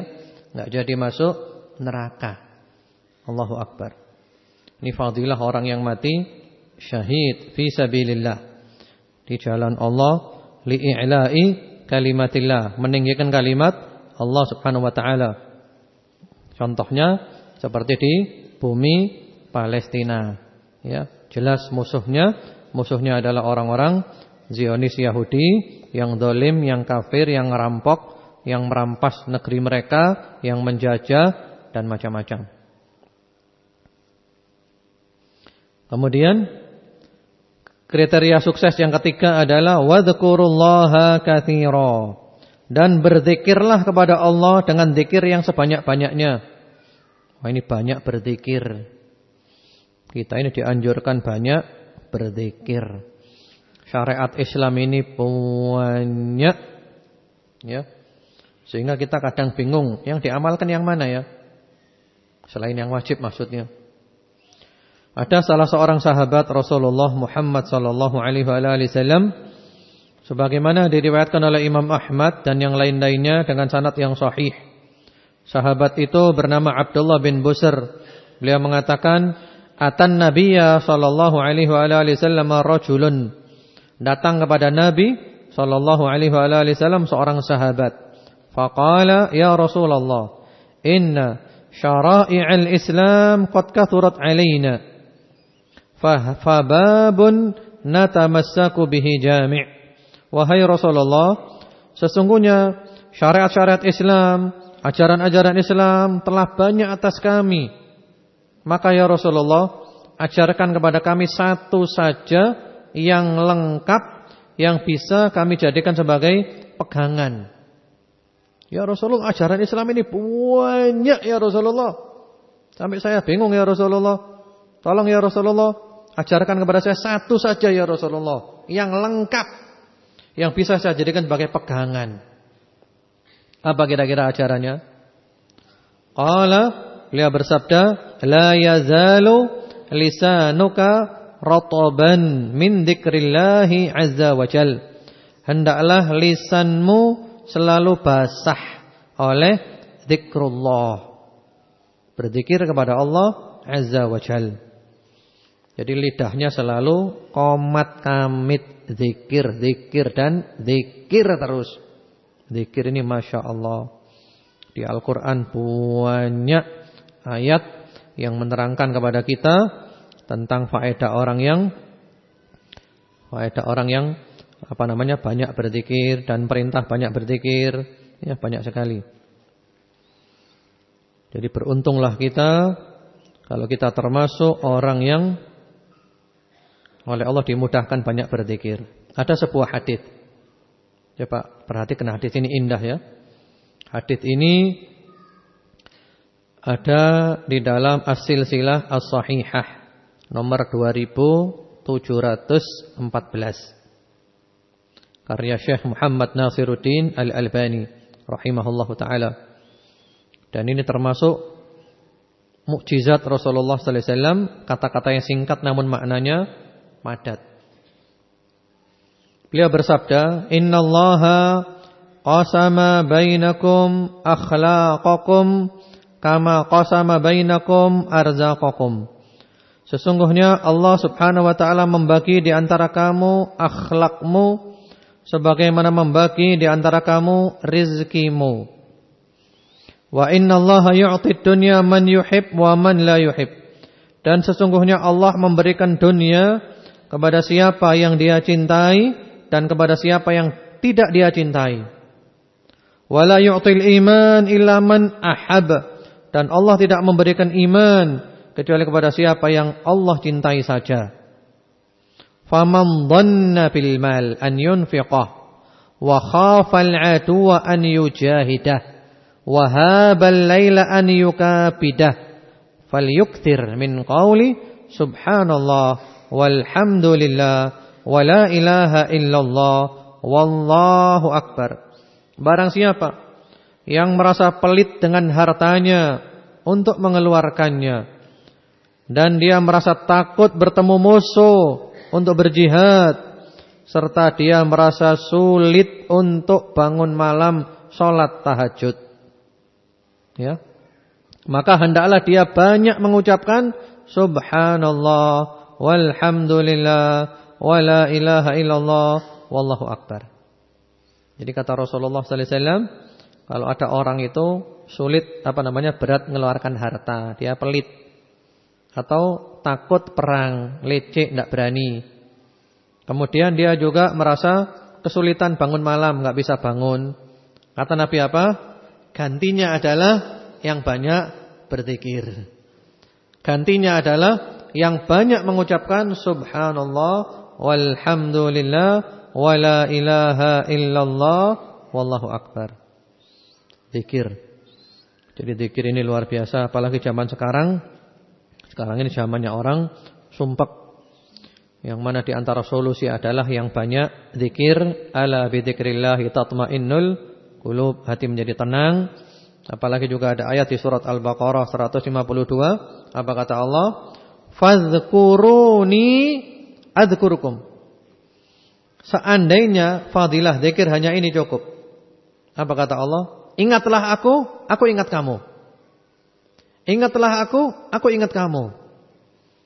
A: enggak jadi masuk neraka. Allahu akbar. Ini fadilah orang yang mati syahid fi sabilillah. Di jalan Allah li'i'la'i kalimatillah. Meninggikan kalimat Allah Subhanahu wa taala. Contohnya seperti di bumi Palestina. Ya jelas musuhnya Musuhnya adalah orang-orang Zionis Yahudi yang dolim, yang kafir, yang ngerampok, yang merampas negeri mereka, yang menjajah dan macam-macam. Kemudian kriteria sukses yang ketiga adalah wadhkurullaha katsira dan berzikirlah kepada Allah dengan zikir yang sebanyak-banyaknya. Wah ini banyak berzikir. Kita ini dianjurkan banyak berzikir. Syariat Islam ini banyak ya. Sehingga kita kadang bingung, yang diamalkan yang mana ya? Selain yang wajib maksudnya. Ada salah seorang sahabat Rasulullah Muhammad sallallahu alaihi wasallam sebagaimana diriwayatkan oleh Imam Ahmad dan yang lain-lainnya dengan sanad yang sahih. Sahabat itu bernama Abdullah bin Busr. Beliau mengatakan, "Atan Nabiyya sallallahu alaihi wasallam rajulun." Datang kepada Nabi sallallahu alaihi wasallam seorang sahabat. Faqala, "Ya Rasulullah, inna syara'i'al Islam qad kathurat 'alaina." Fababun natamassaku bihi jami'. Wahai Rasulullah, sesungguhnya syariat-syariat Islam, ajaran-ajaran Islam telah banyak atas kami. Maka ya Rasulullah, ajarkan kepada kami satu saja yang lengkap yang bisa kami jadikan sebagai pegangan. Ya Rasulullah, ajaran Islam ini banyak ya Rasulullah. Sampai saya bingung ya Rasulullah. Tolong ya Rasulullah, ajarkan kepada saya satu saja ya Rasulullah yang lengkap yang bisa saya jadikan sebagai pegangan. Apa kira-kira ajarannya? Qala beliau bersabda, la yazalu lisanuka rataban min dzikrillah azza wajal. Hendaklah lisanmu selalu basah oleh zikrullah. Berzikir kepada Allah azza wajal. Jadi lidahnya selalu komat kamit zikir, zikir dan zikir terus. Zikir ini Masya Allah. Di Al-Quran banyak ayat yang menerangkan kepada kita tentang faedah orang yang faedah orang yang apa namanya banyak berzikir dan perintah banyak berzikir, ya banyak sekali. Jadi beruntunglah kita kalau kita termasuk orang yang oleh Allah dimudahkan banyak berzikir. Ada sebuah hadis. Coba perhatikan hadis ini indah ya. Hadis ini ada di dalam As-Silsilah As-Sahihah nomor 2714. Karya Syekh Muhammad Nasiruddin Al-Albani rahimahullahu taala. Dan ini termasuk mukjizat Rasulullah sallallahu alaihi wasallam, kata-kata yang singkat namun maknanya padat. Beliau bersabda, "Innallaha qasama bainakum akhlaqakum kama qasama bainakum arzaqakum." Sesungguhnya Allah Subhanahu wa taala membagi di antara kamu akhlakmu sebagaimana membagi di antara kamu rizkimu. Wa innallaha yu'tid dunya man yuhib wa man la yuhib. Dan sesungguhnya Allah memberikan dunia kepada siapa yang dia cintai dan kepada siapa yang tidak dia cintai. Wala yu'til iman illa man ahab dan Allah tidak memberikan iman kecuali kepada siapa yang Allah cintai saja. Faman dhanna bil mal an yunfiqah wa khafa al-'aduwa an yujahidah wa haba al-laila an yukabidah falyukthir min qawli subhanallah walhamdulillah wala ilaha illallah wallahu akbar. Barang siapa yang merasa pelit dengan hartanya untuk mengeluarkannya. Dan dia merasa takut bertemu musuh untuk berjihad. Serta dia merasa sulit untuk bangun malam sholat tahajud. Ya. Maka hendaklah dia banyak mengucapkan subhanallah walhamdulillah wala ilaha illallah wallahu akbar. Jadi kata Rasulullah sallallahu alaihi wasallam, kalau ada orang itu sulit apa namanya berat mengeluarkan harta, dia pelit atau takut perang, lecek tidak berani. Kemudian dia juga merasa kesulitan bangun malam, nggak bisa bangun. Kata Nabi apa? Gantinya adalah yang banyak berzikir. Gantinya adalah yang banyak mengucapkan subhanallah walhamdulillah wala ilaha illallah wallahu akbar. Zikir. Jadi zikir ini luar biasa apalagi zaman sekarang. Sekarang ini zamannya orang sumpek. Yang mana di antara solusi adalah yang banyak zikir ala bidzikrillah tatmainnul qulub, hati menjadi tenang Apalagi juga ada ayat di surat Al-Baqarah 152. Apa kata Allah? Fadhkuruni adzkurukum. Seandainya fadilah zikir hanya ini cukup. Apa kata Allah? Ingatlah aku, aku ingat kamu. Ingatlah aku, aku ingat kamu.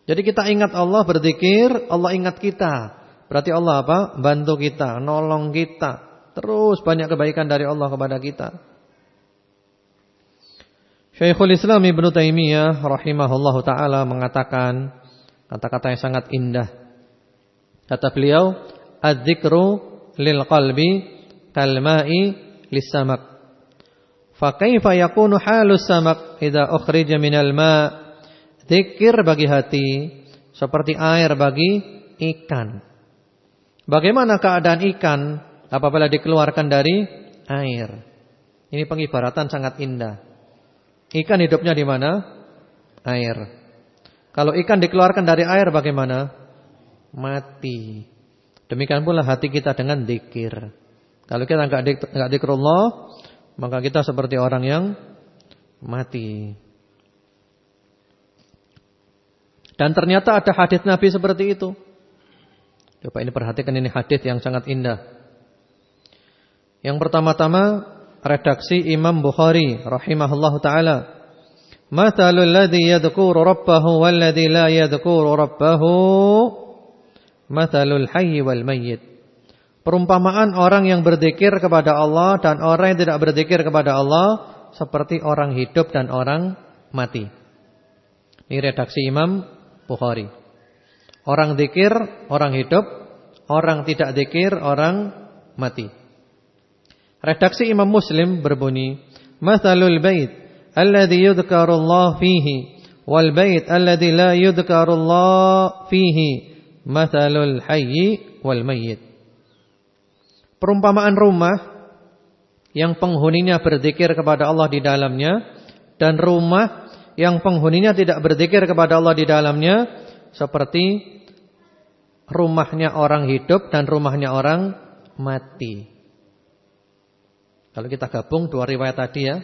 A: Jadi kita ingat Allah berzikir, Allah ingat kita. Berarti Allah apa? Bantu kita, nolong kita. Terus banyak kebaikan dari Allah kepada kita. Syekhul Islam Ibn Taimiyah rahimahullahu taala mengatakan kata-kata yang sangat indah. Kata beliau, Adzikru lil qalbi kalma'i lis-samak. Fa kaifa yakunu halus samak idza ukhrija minal ma'? Zikir bagi hati seperti air bagi ikan. Bagaimana keadaan ikan apabila dikeluarkan dari air? Ini pengibaratan sangat indah. Ikan hidupnya di mana? Air. Kalau ikan dikeluarkan dari air bagaimana? Mati. Demikian pula hati kita dengan dikir. Kalau kita enggak enggak maka kita seperti orang yang mati. Dan ternyata ada hadis Nabi seperti itu. Coba ini perhatikan ini hadis yang sangat indah. Yang pertama-tama redaksi Imam Bukhari rahimahullahu taala. Mathalul ladzi yadhkuru rabbahu wal ladzi la yadhkuru rabbahu Mathalul hayy wal mayyit. Perumpamaan orang yang berzikir kepada Allah dan orang yang tidak berzikir kepada Allah seperti orang hidup dan orang mati. Ini redaksi Imam Bukhari. Orang zikir, orang hidup, orang tidak zikir, orang mati. Redaksi Imam Muslim berbunyi, "Mathalul bait alladhi yudhkarullah fihi wal bait alladhi la yudhkarullah fihi mathalul hayyi wal mayyit. Perumpamaan rumah yang penghuninya berzikir kepada Allah di dalamnya dan rumah yang penghuninya tidak berzikir kepada Allah di dalamnya seperti rumahnya orang hidup dan rumahnya orang mati. Kalau kita gabung dua riwayat tadi ya.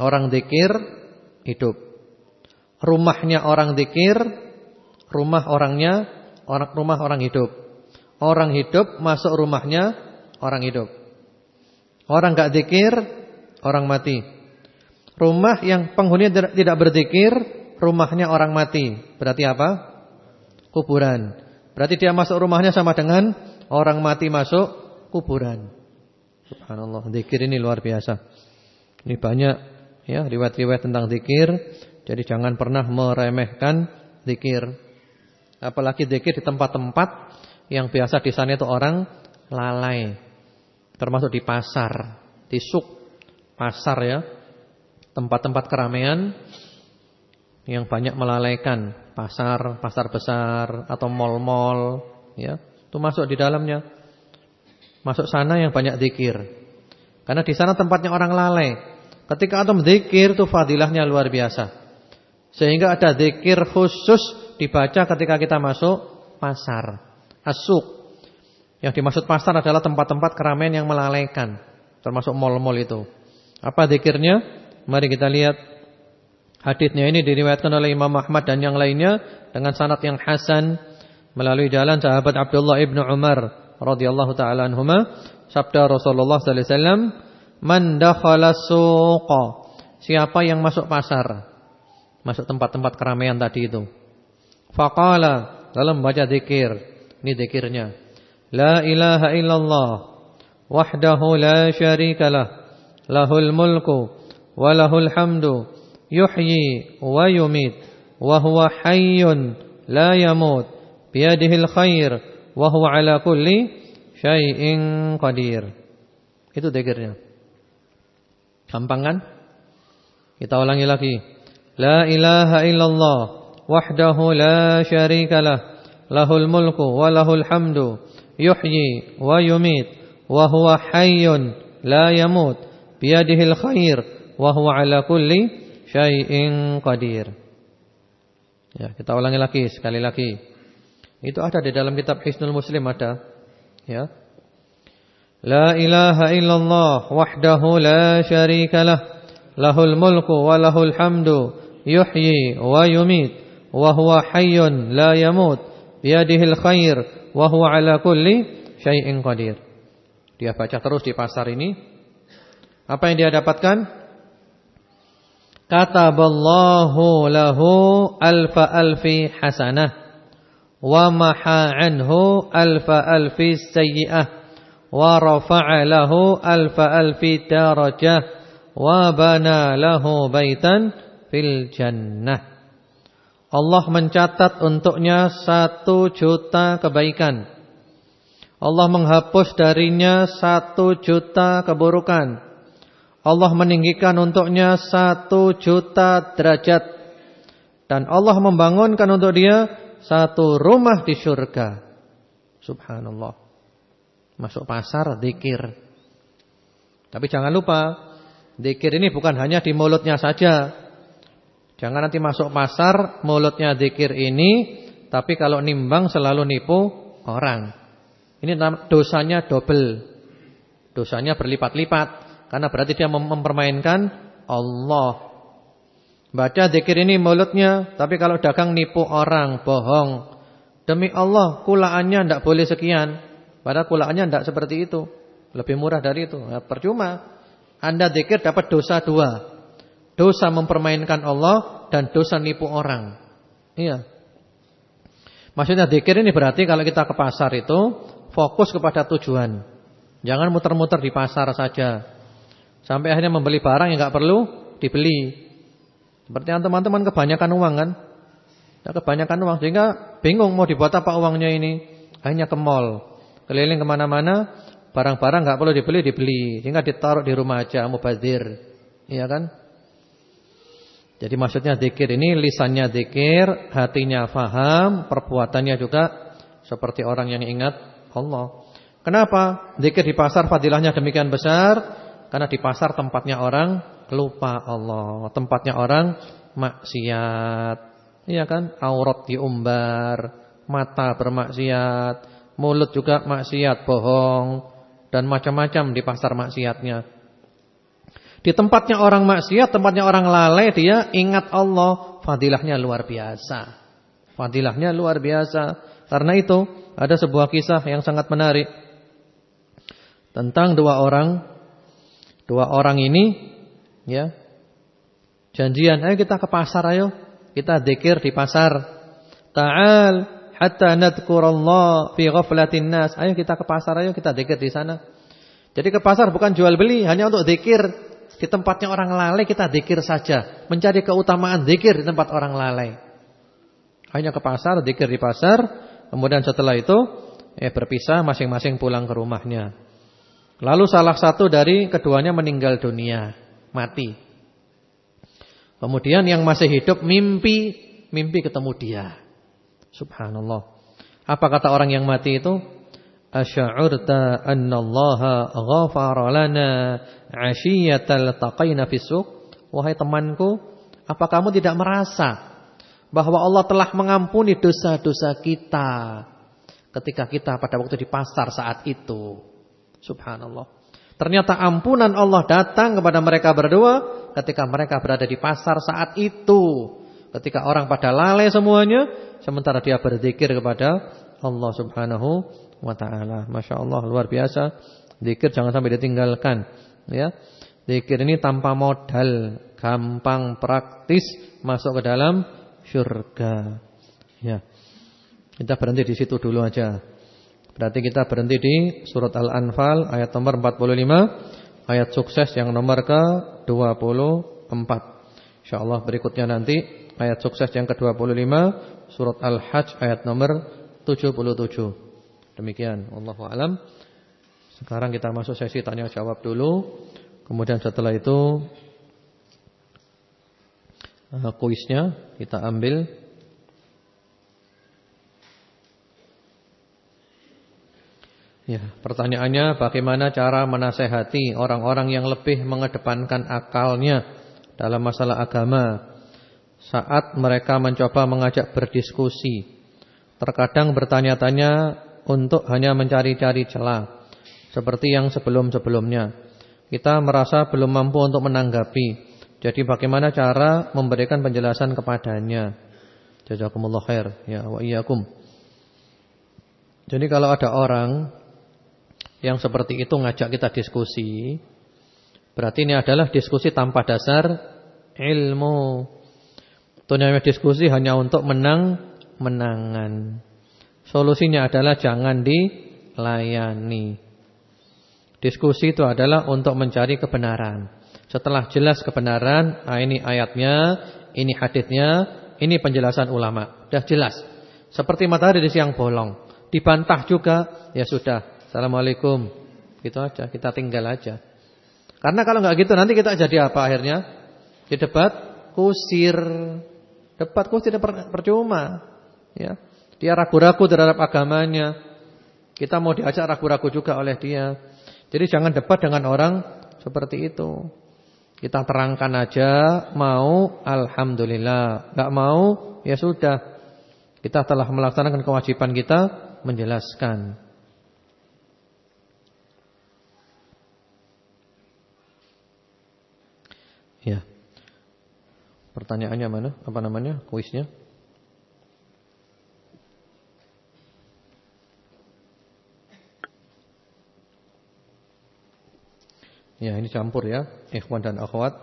A: Orang zikir hidup. Rumahnya orang zikir, rumah orangnya orang rumah orang hidup. Orang hidup masuk rumahnya orang hidup. Orang gak zikir, orang mati. Rumah yang penghuni tidak berzikir, rumahnya orang mati. Berarti apa? Kuburan. Berarti dia masuk rumahnya sama dengan orang mati masuk kuburan. Subhanallah, zikir ini luar biasa. Ini banyak ya riwayat-riwayat tentang zikir. Jadi jangan pernah meremehkan zikir. Apalagi zikir di tempat-tempat yang biasa di sana itu orang lalai. Termasuk di pasar, di suk, pasar ya. Tempat-tempat keramaian yang banyak melalaikan, pasar, pasar besar atau mal-mal ya. Itu masuk di dalamnya. Masuk sana yang banyak zikir. Karena di sana tempatnya orang lalai. Ketika antum zikir itu fadilahnya luar biasa. Sehingga ada zikir khusus dibaca ketika kita masuk pasar. Asuk. Yang dimaksud pasar adalah tempat-tempat keramaian yang melalaikan. Termasuk mal-mal itu. Apa zikirnya? Mari kita lihat. Hadisnya ini diriwayatkan oleh Imam Ahmad dan yang lainnya dengan sanad yang hasan melalui jalan sahabat Abdullah ibnu Umar radhiyallahu taala anhuma sabda Rasulullah sallallahu alaihi wasallam man dakhala suqa siapa yang masuk pasar masuk tempat-tempat keramaian tadi itu Faqala dalam baca zikir. Ini zikirnya. La ilaha illallah wahdahu la syarikalah lahul mulku wa lahul hamdu yuhyi wa yumit wa huwa hayyun la yamut biyadihil khair wa huwa ala kulli syai'in qadir. Itu zikirnya. Gampang kan? Kita ulangi lagi. La ilaha illallah lahul mulku wa lahul hamdu yuhyi wa yumit wa huwa hayyun la yamut biyadihil khair wa huwa ala kulli syai'in qadir. Ya, kita ulangi lagi sekali lagi. Itu ada di dalam kitab Hisnul Muslim ada. Ya. La ilaha illallah wahdahu la syarika lah. Lahul mulku wa lahul hamdu yuhyi wa yumit wa huwa hayyun la yamut biyadihil khair wa huwa ala kulli syai'in qadir. Dia baca terus di pasar ini. Apa yang dia dapatkan? Kataballahu lahu alfa alfi hasanah wa maha anhu alfa alfi sayyi'ah wa rafa'a lahu alfa alfi darajah wa bana lahu baitan fil jannah. Allah mencatat untuknya satu juta kebaikan. Allah menghapus darinya satu juta keburukan. Allah meninggikan untuknya satu juta derajat. Dan Allah membangunkan untuk dia satu rumah di surga. Subhanallah. Masuk pasar, dikir. Tapi jangan lupa, dikir ini bukan hanya di mulutnya saja. Jangan nanti masuk pasar mulutnya zikir ini tapi kalau nimbang selalu nipu orang. Ini dosanya double. Dosanya berlipat-lipat karena berarti dia mempermainkan Allah. Baca zikir ini mulutnya tapi kalau dagang nipu orang, bohong. Demi Allah kulaannya tidak boleh sekian. Padahal kulaannya tidak seperti itu. Lebih murah dari itu. Nah, percuma. Anda zikir dapat dosa dua. Dosa mempermainkan Allah dan dosa nipu orang. Iya. Maksudnya dikir ini berarti kalau kita ke pasar itu fokus kepada tujuan. Jangan muter-muter di pasar saja. Sampai akhirnya membeli barang yang nggak perlu dibeli. Seperti teman-teman kebanyakan uang kan? Ya, kebanyakan uang sehingga bingung mau dibuat apa uangnya ini. Hanya ke mall, keliling ke mana-mana, barang-barang nggak perlu dibeli dibeli, sehingga ditaruh di rumah aja mubazir, iya kan? Jadi maksudnya zikir ini lisannya zikir, hatinya faham, perbuatannya juga seperti orang yang ingat Allah. Kenapa? Zikir di pasar fadilahnya demikian besar? Karena di pasar tempatnya orang lupa Allah, tempatnya orang maksiat. Iya kan? Aurat diumbar, mata bermaksiat, mulut juga maksiat, bohong dan macam-macam di pasar maksiatnya. Di tempatnya orang maksiat, tempatnya orang lalai, dia ingat Allah. Fadilahnya luar biasa. Fadilahnya luar biasa. Karena itu, ada sebuah kisah yang sangat menarik. Tentang dua orang. Dua orang ini, ya, janjian, ayo kita ke pasar, ayo. Kita dikir di pasar. Ta'al hatta nadhkurallah fi ghaflatin nas. Ayo kita ke pasar, ayo kita dikir di sana. Jadi ke pasar bukan jual beli, hanya untuk dikir. Di tempatnya orang lalai kita zikir saja. Mencari keutamaan zikir di tempat orang lalai. Hanya ke pasar, zikir di pasar. Kemudian setelah itu eh berpisah masing-masing pulang ke rumahnya. Lalu salah satu dari keduanya meninggal dunia. Mati. Kemudian yang masih hidup mimpi. Mimpi ketemu dia. Subhanallah. Apa kata orang yang mati itu? Asy'urta anna ghafara lana 'ashiyatal taqaina fisuq? Wahai temanku, apa kamu tidak merasa bahwa Allah telah mengampuni dosa-dosa kita ketika kita pada waktu di pasar saat itu? Subhanallah. Ternyata ampunan Allah datang kepada mereka berdua ketika mereka berada di pasar saat itu. Ketika orang pada lalai semuanya, sementara dia berzikir kepada Allah Subhanahu wa taala. Masya Allah luar biasa. Zikir jangan sampai ditinggalkan. Ya, zikir ini tanpa modal, gampang, praktis masuk ke dalam surga. Ya, kita berhenti di situ dulu aja. Berarti kita berhenti di surat Al-Anfal ayat nomor 45, ayat sukses yang nomor ke 24. Insyaallah berikutnya nanti ayat sukses yang ke-25 surat Al-Hajj ayat nomor 77. Demikian wallahu alam. Sekarang kita masuk sesi tanya jawab dulu. Kemudian setelah itu uh, kuisnya kita ambil. Ya, pertanyaannya bagaimana cara menasehati orang-orang yang lebih mengedepankan akalnya dalam masalah agama saat mereka mencoba mengajak berdiskusi. Terkadang bertanya-tanya untuk hanya mencari-cari celah seperti yang sebelum-sebelumnya. Kita merasa belum mampu untuk menanggapi Jadi bagaimana cara memberikan penjelasan kepadanya? Jazakumullah khair ya wa iyyakum. Jadi kalau ada orang yang seperti itu ngajak kita diskusi, berarti ini adalah diskusi tanpa dasar ilmu. Itu namanya diskusi hanya untuk menang-menangan. Solusinya adalah jangan dilayani. Diskusi itu adalah untuk mencari kebenaran. Setelah jelas kebenaran, nah ini ayatnya, ini hadisnya, ini penjelasan ulama. Sudah jelas. Seperti matahari di siang bolong. Dibantah juga, ya sudah. Assalamualaikum. Gitu aja, kita tinggal aja. Karena kalau nggak gitu nanti kita jadi apa akhirnya? Di debat kusir. Debat kusir percuma. Ya. Dia ragu-ragu terhadap agamanya. Kita mau diajak ragu-ragu juga oleh dia. Jadi jangan debat dengan orang seperti itu. Kita terangkan aja, mau alhamdulillah, enggak mau ya sudah. Kita telah melaksanakan kewajiban kita menjelaskan. Ya. Pertanyaannya mana? Apa namanya? Kuisnya? Ya ini campur ya Ikhwan dan akhwat.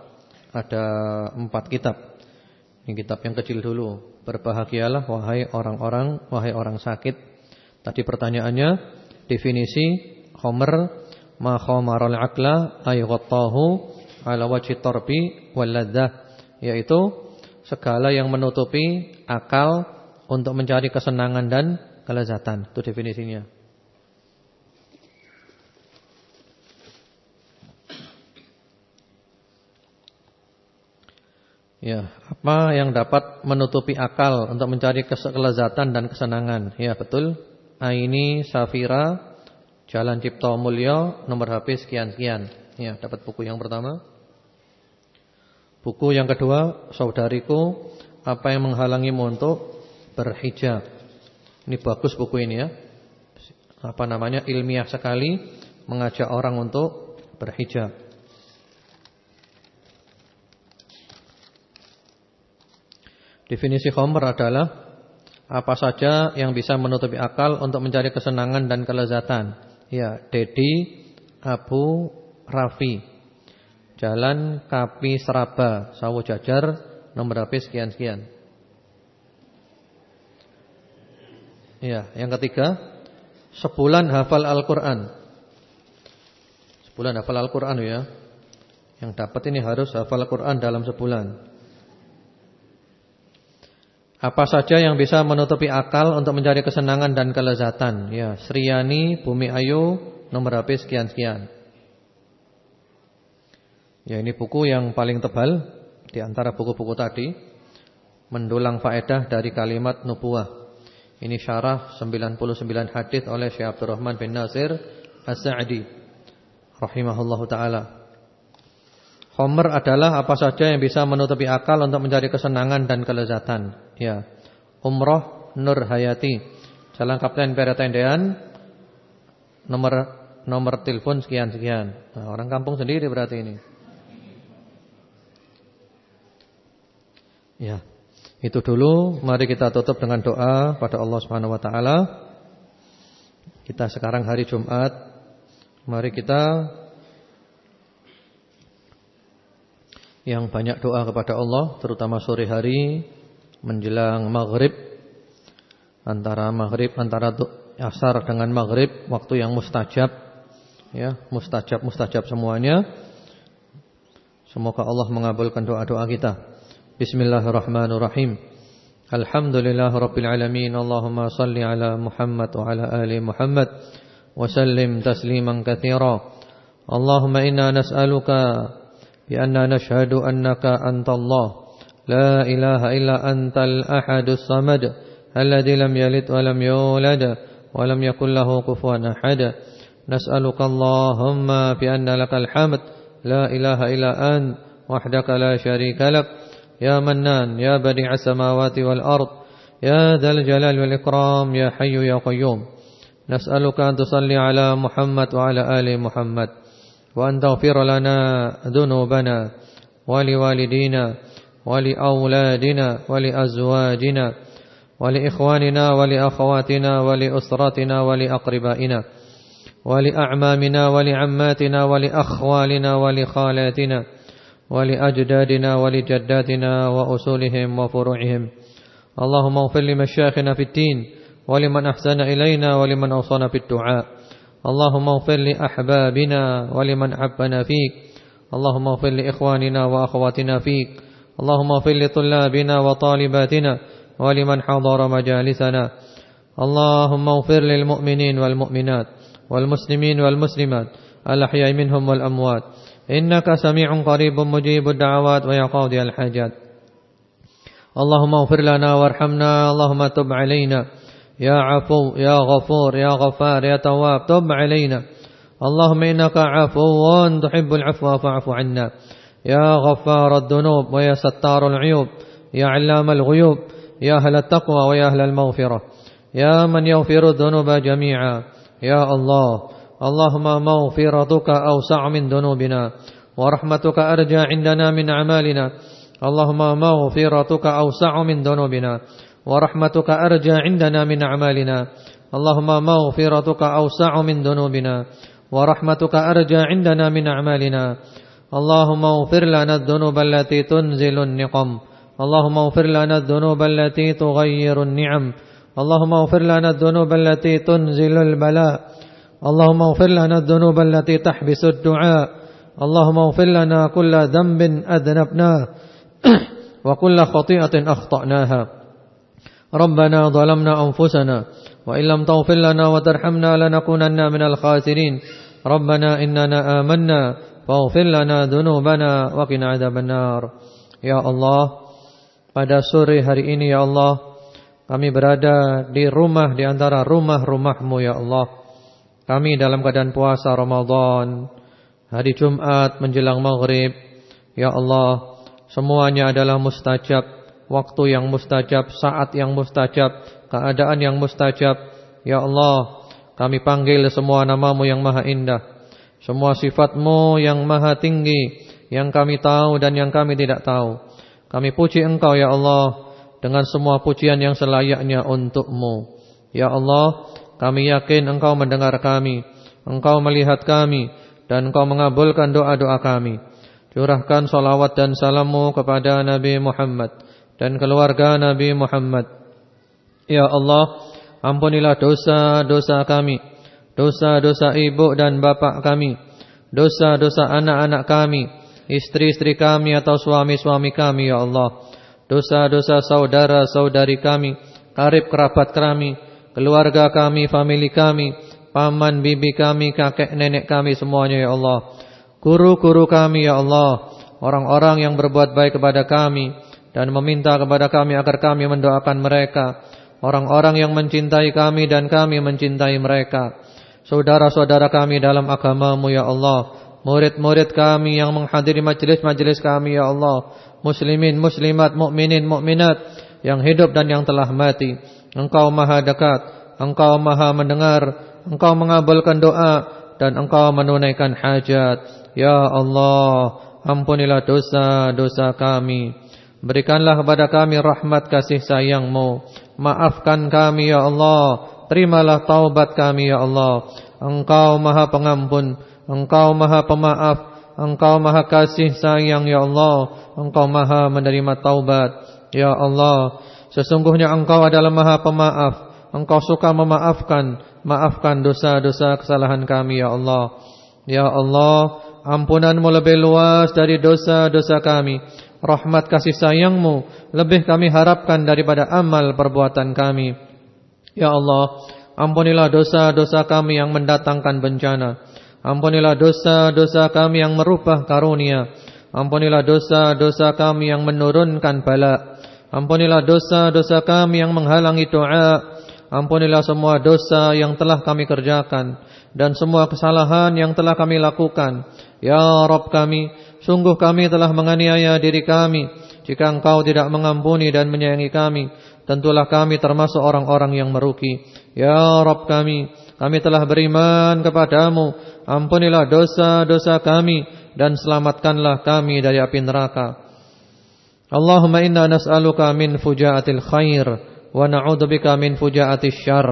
A: Ada empat kitab. Ini kitab yang kecil dulu. Berbahagialah wahai orang-orang Wahai orang sakit. Tadi pertanyaannya Definisi Khomer Ma khomarul akla Ayyukattahu Ala wajhi torbi Waladdah Yaitu Segala yang menutupi akal Untuk mencari kesenangan dan kelezatan. Itu definisinya Ya, apa yang dapat menutupi akal untuk mencari kelezatan dan kesenangan? Ya, betul. Aini Safira Jalan Cipto Mulyo nomor HP sekian-sekian. Ya, dapat buku yang pertama. Buku yang kedua, saudariku, apa yang menghalangimu untuk berhijab? Ini bagus buku ini ya. Apa namanya? Ilmiah sekali mengajak orang untuk berhijab. Definisi khomer adalah apa saja yang bisa menutupi akal untuk mencari kesenangan dan kelezatan. Ya, Dedi Abu Rafi. Jalan Kapi Seraba, Sawu Jajar, nomor HP sekian-sekian. Ya, yang ketiga, sebulan hafal Al-Qur'an. Sebulan hafal Al-Qur'an ya. Yang dapat ini harus hafal Al-Qur'an dalam sebulan. Apa saja yang bisa menutupi akal untuk mencari kesenangan dan kelezatan. Ya, Sriani Bumi Ayu nomor HP sekian-sekian. Ya, ini buku yang paling tebal di antara buku-buku tadi. Mendulang faedah dari kalimat nubuah. Ini syarah 99 hadis oleh Syekh Abdurrahman bin Nasir As-Sa'di rahimahullahu taala. Khomer adalah apa saja yang bisa menutupi akal untuk mencari kesenangan dan kelezatan. Ya. Umroh Nur Hayati. Jalan Kapten Peretendean. Nomor nomor telepon sekian-sekian. Nah, orang kampung sendiri berarti ini. Ya. Itu dulu, mari kita tutup dengan doa pada Allah Subhanahu wa taala. Kita sekarang hari Jumat. Mari kita yang banyak doa kepada Allah terutama sore hari menjelang maghrib antara maghrib antara asar dengan maghrib waktu yang mustajab ya mustajab mustajab semuanya. Semoga Allah mengabulkan doa-doa kita. Bismillahirrahmanirrahim. Alhamdulillahirabbil alamin. Allahumma salli ala Muhammad wa ala ali Muhammad wa sallim tasliman katsira Allahumma inna nas'aluka بأننا نشهد أنك أنت الله لا إله إلا أنت الأحد الصمد الذي لم يلد ولم يولد ولم يكن له كفوا أحد نسألك اللهم بأن لك الحمد لا إله إلا أنت وحدك لا شريك لك يا منان يا بديع السماوات والأرض يا ذا الجلال والإكرام يا حي يا قيوم نسألك أن تصلي على محمد وعلى آل محمد وأن تغفر لنا ذنوبنا ولوالدينا ولأولادنا ولأزواجنا ولإخواننا ولأخواتنا ولأسرتنا ولأقربائنا ولأعمامنا ولعماتنا ولأخوالنا ولخالاتنا ولأجدادنا ولجداتنا وأصولهم وفروعهم. اللهم اغفر لمشايخنا في الدين ولمن أحسن إلينا ولمن أوصانا في الدعاء اللهم اغفر لأحبابنا ولمن حبنا فيك. اللهم اغفر لإخواننا وأخواتنا فيك. اللهم اغفر لطلابنا وطالباتنا ولمن حضر مجالسنا. اللهم اغفر للمؤمنين والمؤمنات والمسلمين والمسلمات الأحياء منهم والأموات. إنك سميع قريب مجيب الدعوات ويا قاضي الحاجات. اللهم اغفر لنا وارحمنا. اللهم تب علينا. يا عفو يا غفور يا غفار يا تواب تب علينا. اللهم إنك عفو تحب العفو فاعف عنا. يا غفار الذنوب ويا ستار العيوب يا علام الغيوب يا أهل التقوى ويا أهل المغفرة. يا من يغفر الذنوب جميعا. يا الله اللهم مغفرتك أوسع من ذنوبنا ورحمتك أرجى عندنا من أعمالنا. اللهم مغفرتك أوسع من ذنوبنا. ورحمتك أرجى عندنا من أعمالنا. اللهم مغفرتك أوسع من ذنوبنا. ورحمتك أرجى عندنا من أعمالنا. اللهم اغفر لنا الذنوب التي تنزل النقم. اللهم اغفر لنا الذنوب التي تغير النعم. اللهم اغفر لنا الذنوب التي تنزل البلاء. اللهم اغفر لنا الذنوب التي تحبس الدعاء. اللهم اغفر لنا كل ذنب أذنبناه. وكل خطيئة أخطأناها. ربنا ظلمنا أنفسنا وإن لم تغفر لنا وترحمنا لنكونن من الخاسرين ربنا إننا آمنا فاغفر لنا ذنوبنا وقنا عذاب النار يا الله Pada sore hari ini ya Allah Kami berada di rumah di antara rumah-rumahmu ya Allah Kami dalam keadaan puasa Ramadan Hari Jumat menjelang maghrib Ya Allah Semuanya adalah mustajab Waktu yang mustajab Saat yang mustajab Keadaan yang mustajab. Ya Allah Kami panggil semua namamu yang maha indah. Semua sifatmu yang maha tinggi Yang kami tahu dan yang kami tidak tahu. Kami puji engkau ya Allah Dengan semua pujian yang selayaknya untukmu. Ya Allah Kami yakin engkau mendengar kami Engkau melihat kami Dan engkau mengabulkan doa-doa kami. Curahkan salawat dan salammu kepada Nabi Muhammad Dan keluarga Nabi Muhammad. Ya Allah Ampunilah dosa-dosa kami. Dosa-dosa ibu dan bapak kami. Dosa-dosa anak-anak kami. Istri-istri kami atau suami-suami kami ya Allah. Dosa-dosa saudara-saudari kami. Karib kerabat kami. Keluarga kami famili kami. Paman bibi kami kakek nenek kami semuanya ya Allah. Guru-guru kami ya Allah. Orang-orang yang berbuat baik kepada kami dan meminta kepada kami agar kami mendoakan mereka orang-orang yang mencintai kami dan kami mencintai mereka. Saudara-saudara kami dalam agamamu ya Allah murid-murid kami yang menghadiri majlis-majlis kami ya Allah muslimin muslimat mukminin mukminat yang hidup dan yang telah mati. Engkau maha dekat engkau maha mendengar engkau mengabulkan doa dan engkau menunaikan hajat. Ya Allah ampunilah dosa-dosa kami berikanlah kepada kami rahmat kasih sayangmu. Maafkan kami ya Allah. Terimalah taubat kami ya Allah. Engkau maha pengampun. Engkau maha pemaaf. Engkau maha kasih sayang Ya Allah. Engkau maha menerima taubat. Ya Allah Sesungguhnya engkau adalah maha pemaaf. Engkau suka memaafkan. Maafkan dosa-dosa kesalahan kami Ya Allah. Ya Allah Ampunanmu lebih luas dari dosa-dosa kami Rahmat kasih sayangmu Lebih kami harapkan daripada amal perbuatan kami. Ya Allah Ampunilah dosa-dosa kami yang mendatangkan bencana. Ampunilah dosa-dosa kami yang merubah karunia. Ampunilah dosa-dosa kami yang menurunkan bala. Ampunilah dosa-dosa kami yang menghalangi doa. Ampunilah semua dosa yang telah kami kerjakan Dan semua kesalahan yang telah kami lakukan. Ya Rabb kami Sungguh kami telah menganiaya diri kami Jika engkau tidak mengampuni dan menyayangi kami Tentulah kami termasuk orang-orang yang merugi Ya Rabb kami kami telah beriman kepadamu Ampunilah dosa-dosa kami dan selamatkanlah kami dari api neraka. Allahumma inna nas'aluka min fujaatil khair wa na'udzubika min fujaatil syarr.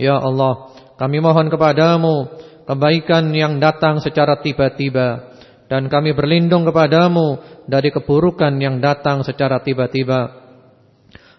A: Ya Allah, kami mohon kepadamu kebaikan yang datang secara tiba-tiba dan kami berlindung kepadamu dari keburukan yang datang secara tiba-tiba.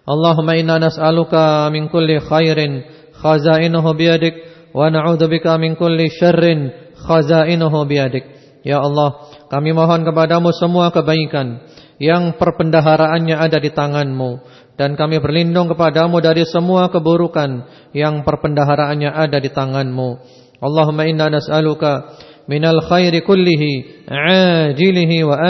A: Allahumma inna nas'aluka min kulli khairin khazainuhu biyadik wa na'udzubika min kulli syarrin khazainuhu biyadik. Ya Allah, kami mohon kepadamu semua kebaikan yang perpendaharaannya ada di tanganmu dan kami berlindung kepadamu dari semua keburukan yang perpendaharaannya ada di tanganmu. Allahumma inna nas'aluka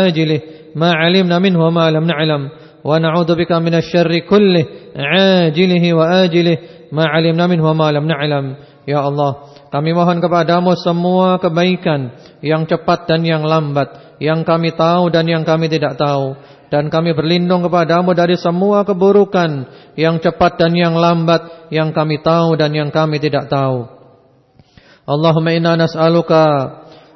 A: ajilihi ma 'alimna minhu wa ma lam na'lam wa na'udzu bika minasy syarri kullihi ajilihi wa ajilihi ma 'alimna minhu wa ma lam na'lam. Ya Allah, kami mohon kepadamu semua kebaikan yang cepat dan yang lambat, yang kami tahu dan yang kami tidak tahu. Dan kami berlindung kepadamu dari semua keburukan yang cepat dan yang lambat, yang kami tahu dan yang kami tidak tahu. Allahumma inna nas'aluka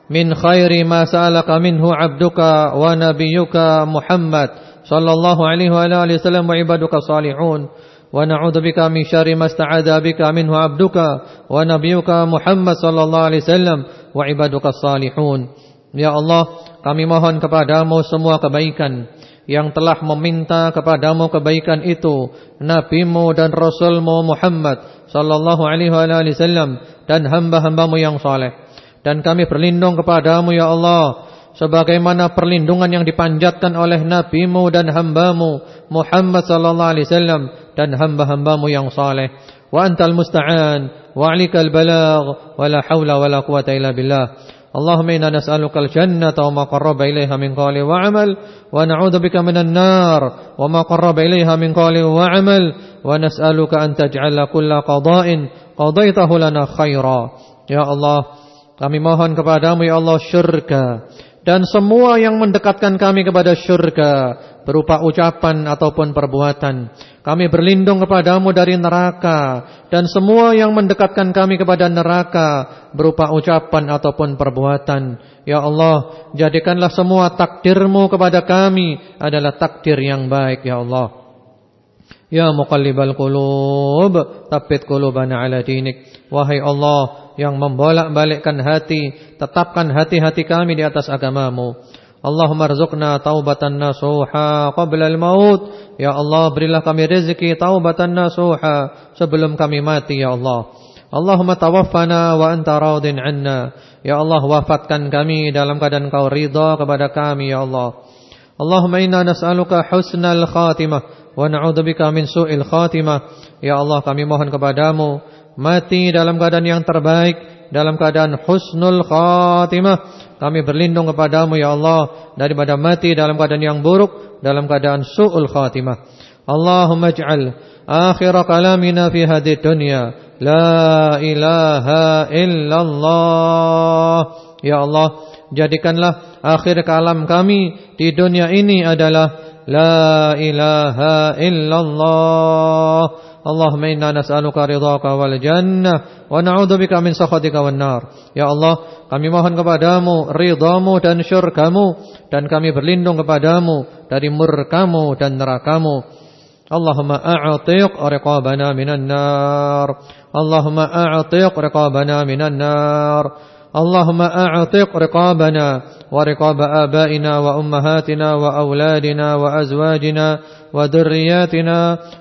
A: min khairi ma sa'alaka minhu 'abduka wa nabiyyuka Muhammad sallallahu alaihi wa alihi wasallam wa ibaduka salihun. Wa na'udzu bika min syarri ma sta'adha bika minhu 'abduka wa nabiyyuka Muhammad sallallahu alaihi wasallam wa ibaduka salihun. Ya Allah kami mohon kepadamu semua kebaikan yang telah meminta kepadamu kebaikan itu nabimu dan rasulmu Muhammad sallallahu alaihi wasallam dan hamba-hambamu yang saleh dan kami berlindung kepadamu ya Allah sebagaimana perlindungan yang dipanjatkan oleh nabimu dan hambamu Muhammad sallallahu alaihi wasallam dan hamba-hambamu yang saleh. Wa antal musta'an wa 'alikal balagh wa la haula wa la quwata illa billah. Ilaiha min qawli wa 'amal wa na'udzu bika minan nar wa ma qarraba ilaiha min qawli wa 'amal wa nas'aluka an taj'ala kulla kami mohon kepadamu ya Allah syurga dan semua yang mendekatkan kami kepada syurga berupa ucapan ataupun perbuatan. Kami berlindung kepadamu dari neraka dan semua yang mendekatkan kami kepada neraka berupa ucapan ataupun perbuatan. Ya Allah, jadikanlah semua takdirmu kepada kami adalah takdir yang baik ya Allah. Ya muqallibal qulub, tabbit qulubana ala dinik. Wahai Allah, yang membolak-balikkan hati, tetapkan hati-hati kami di atas agamamu. Allahumma rizukna taubatan nasuha qabla al-maut. Ya Allah, berilah kami rezeki taubatan nasuha sebelum kami mati, Ya Allah. Allahumma tawaffana wa anta radin anna. Ya Allah, wafatkan kami dalam keadaan kau ridha kepada kami, Ya Allah. Allahumma inna nas'aluka husnal khatimah wa na'udzubika min su'il khatimah. Ya Allah, kami mohon kepadamu mati dalam keadaan yang terbaik, dalam keadaan husnul khatimah. Kami berlindung kepadamu ya Allah daripada mati dalam keadaan yang buruk, dalam keadaan su'ul khatimah. Allahumma ij'al akhir kalamina fi hadhihi dunya la ilaha illallah. Ya Allah, jadikanlah akhir kalam kami di dunia ini adalah la ilaha illallah. Allahumma inna nas'aluka ridhaka wal jannah wa na'udzubika min sakhatika wan nar. Ya Allah, kami mohon kepadamu ridhamu dan syurgamu dan kami berlindung kepadamu dari murkamu dan nerakamu. Allahumma a'tiq riqabana minan nar. Allahumma a'tiq riqabana minan nar. Allahumma a'tiq riqabana wa riqab abaina wa ummahatina wa auladina wa azwajina وذرياتنا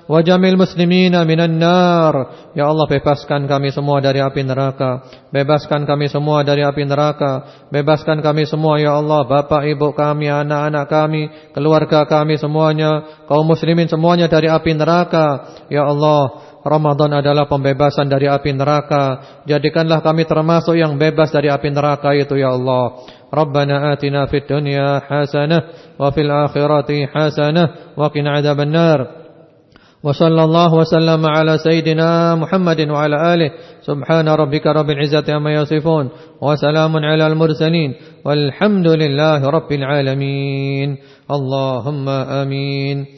A: وجميع المسلمين من النار Ya Allah bebaskan kami semua dari api neraka Bebaskan kami semua dari api neraka Bebaskan kami semua ya Allah Bapak ibu kami, anak-anak kami Keluarga kami semuanya Kaum muslimin semuanya dari api neraka Ya Allah Ramadan adalah pembebasan dari api neraka Jadikanlah kami termasuk yang bebas dari api neraka itu ya Allah ربنا آتنا في الدنيا حسنة وفي الآخرة حسنة وقنا عذاب النار وصلى الله وسلم على سيدنا محمد وعلى آله سبحان ربك رب العزة عما يصفون وسلام على المرسلين والحمد لله رب العالمين اللهم آمين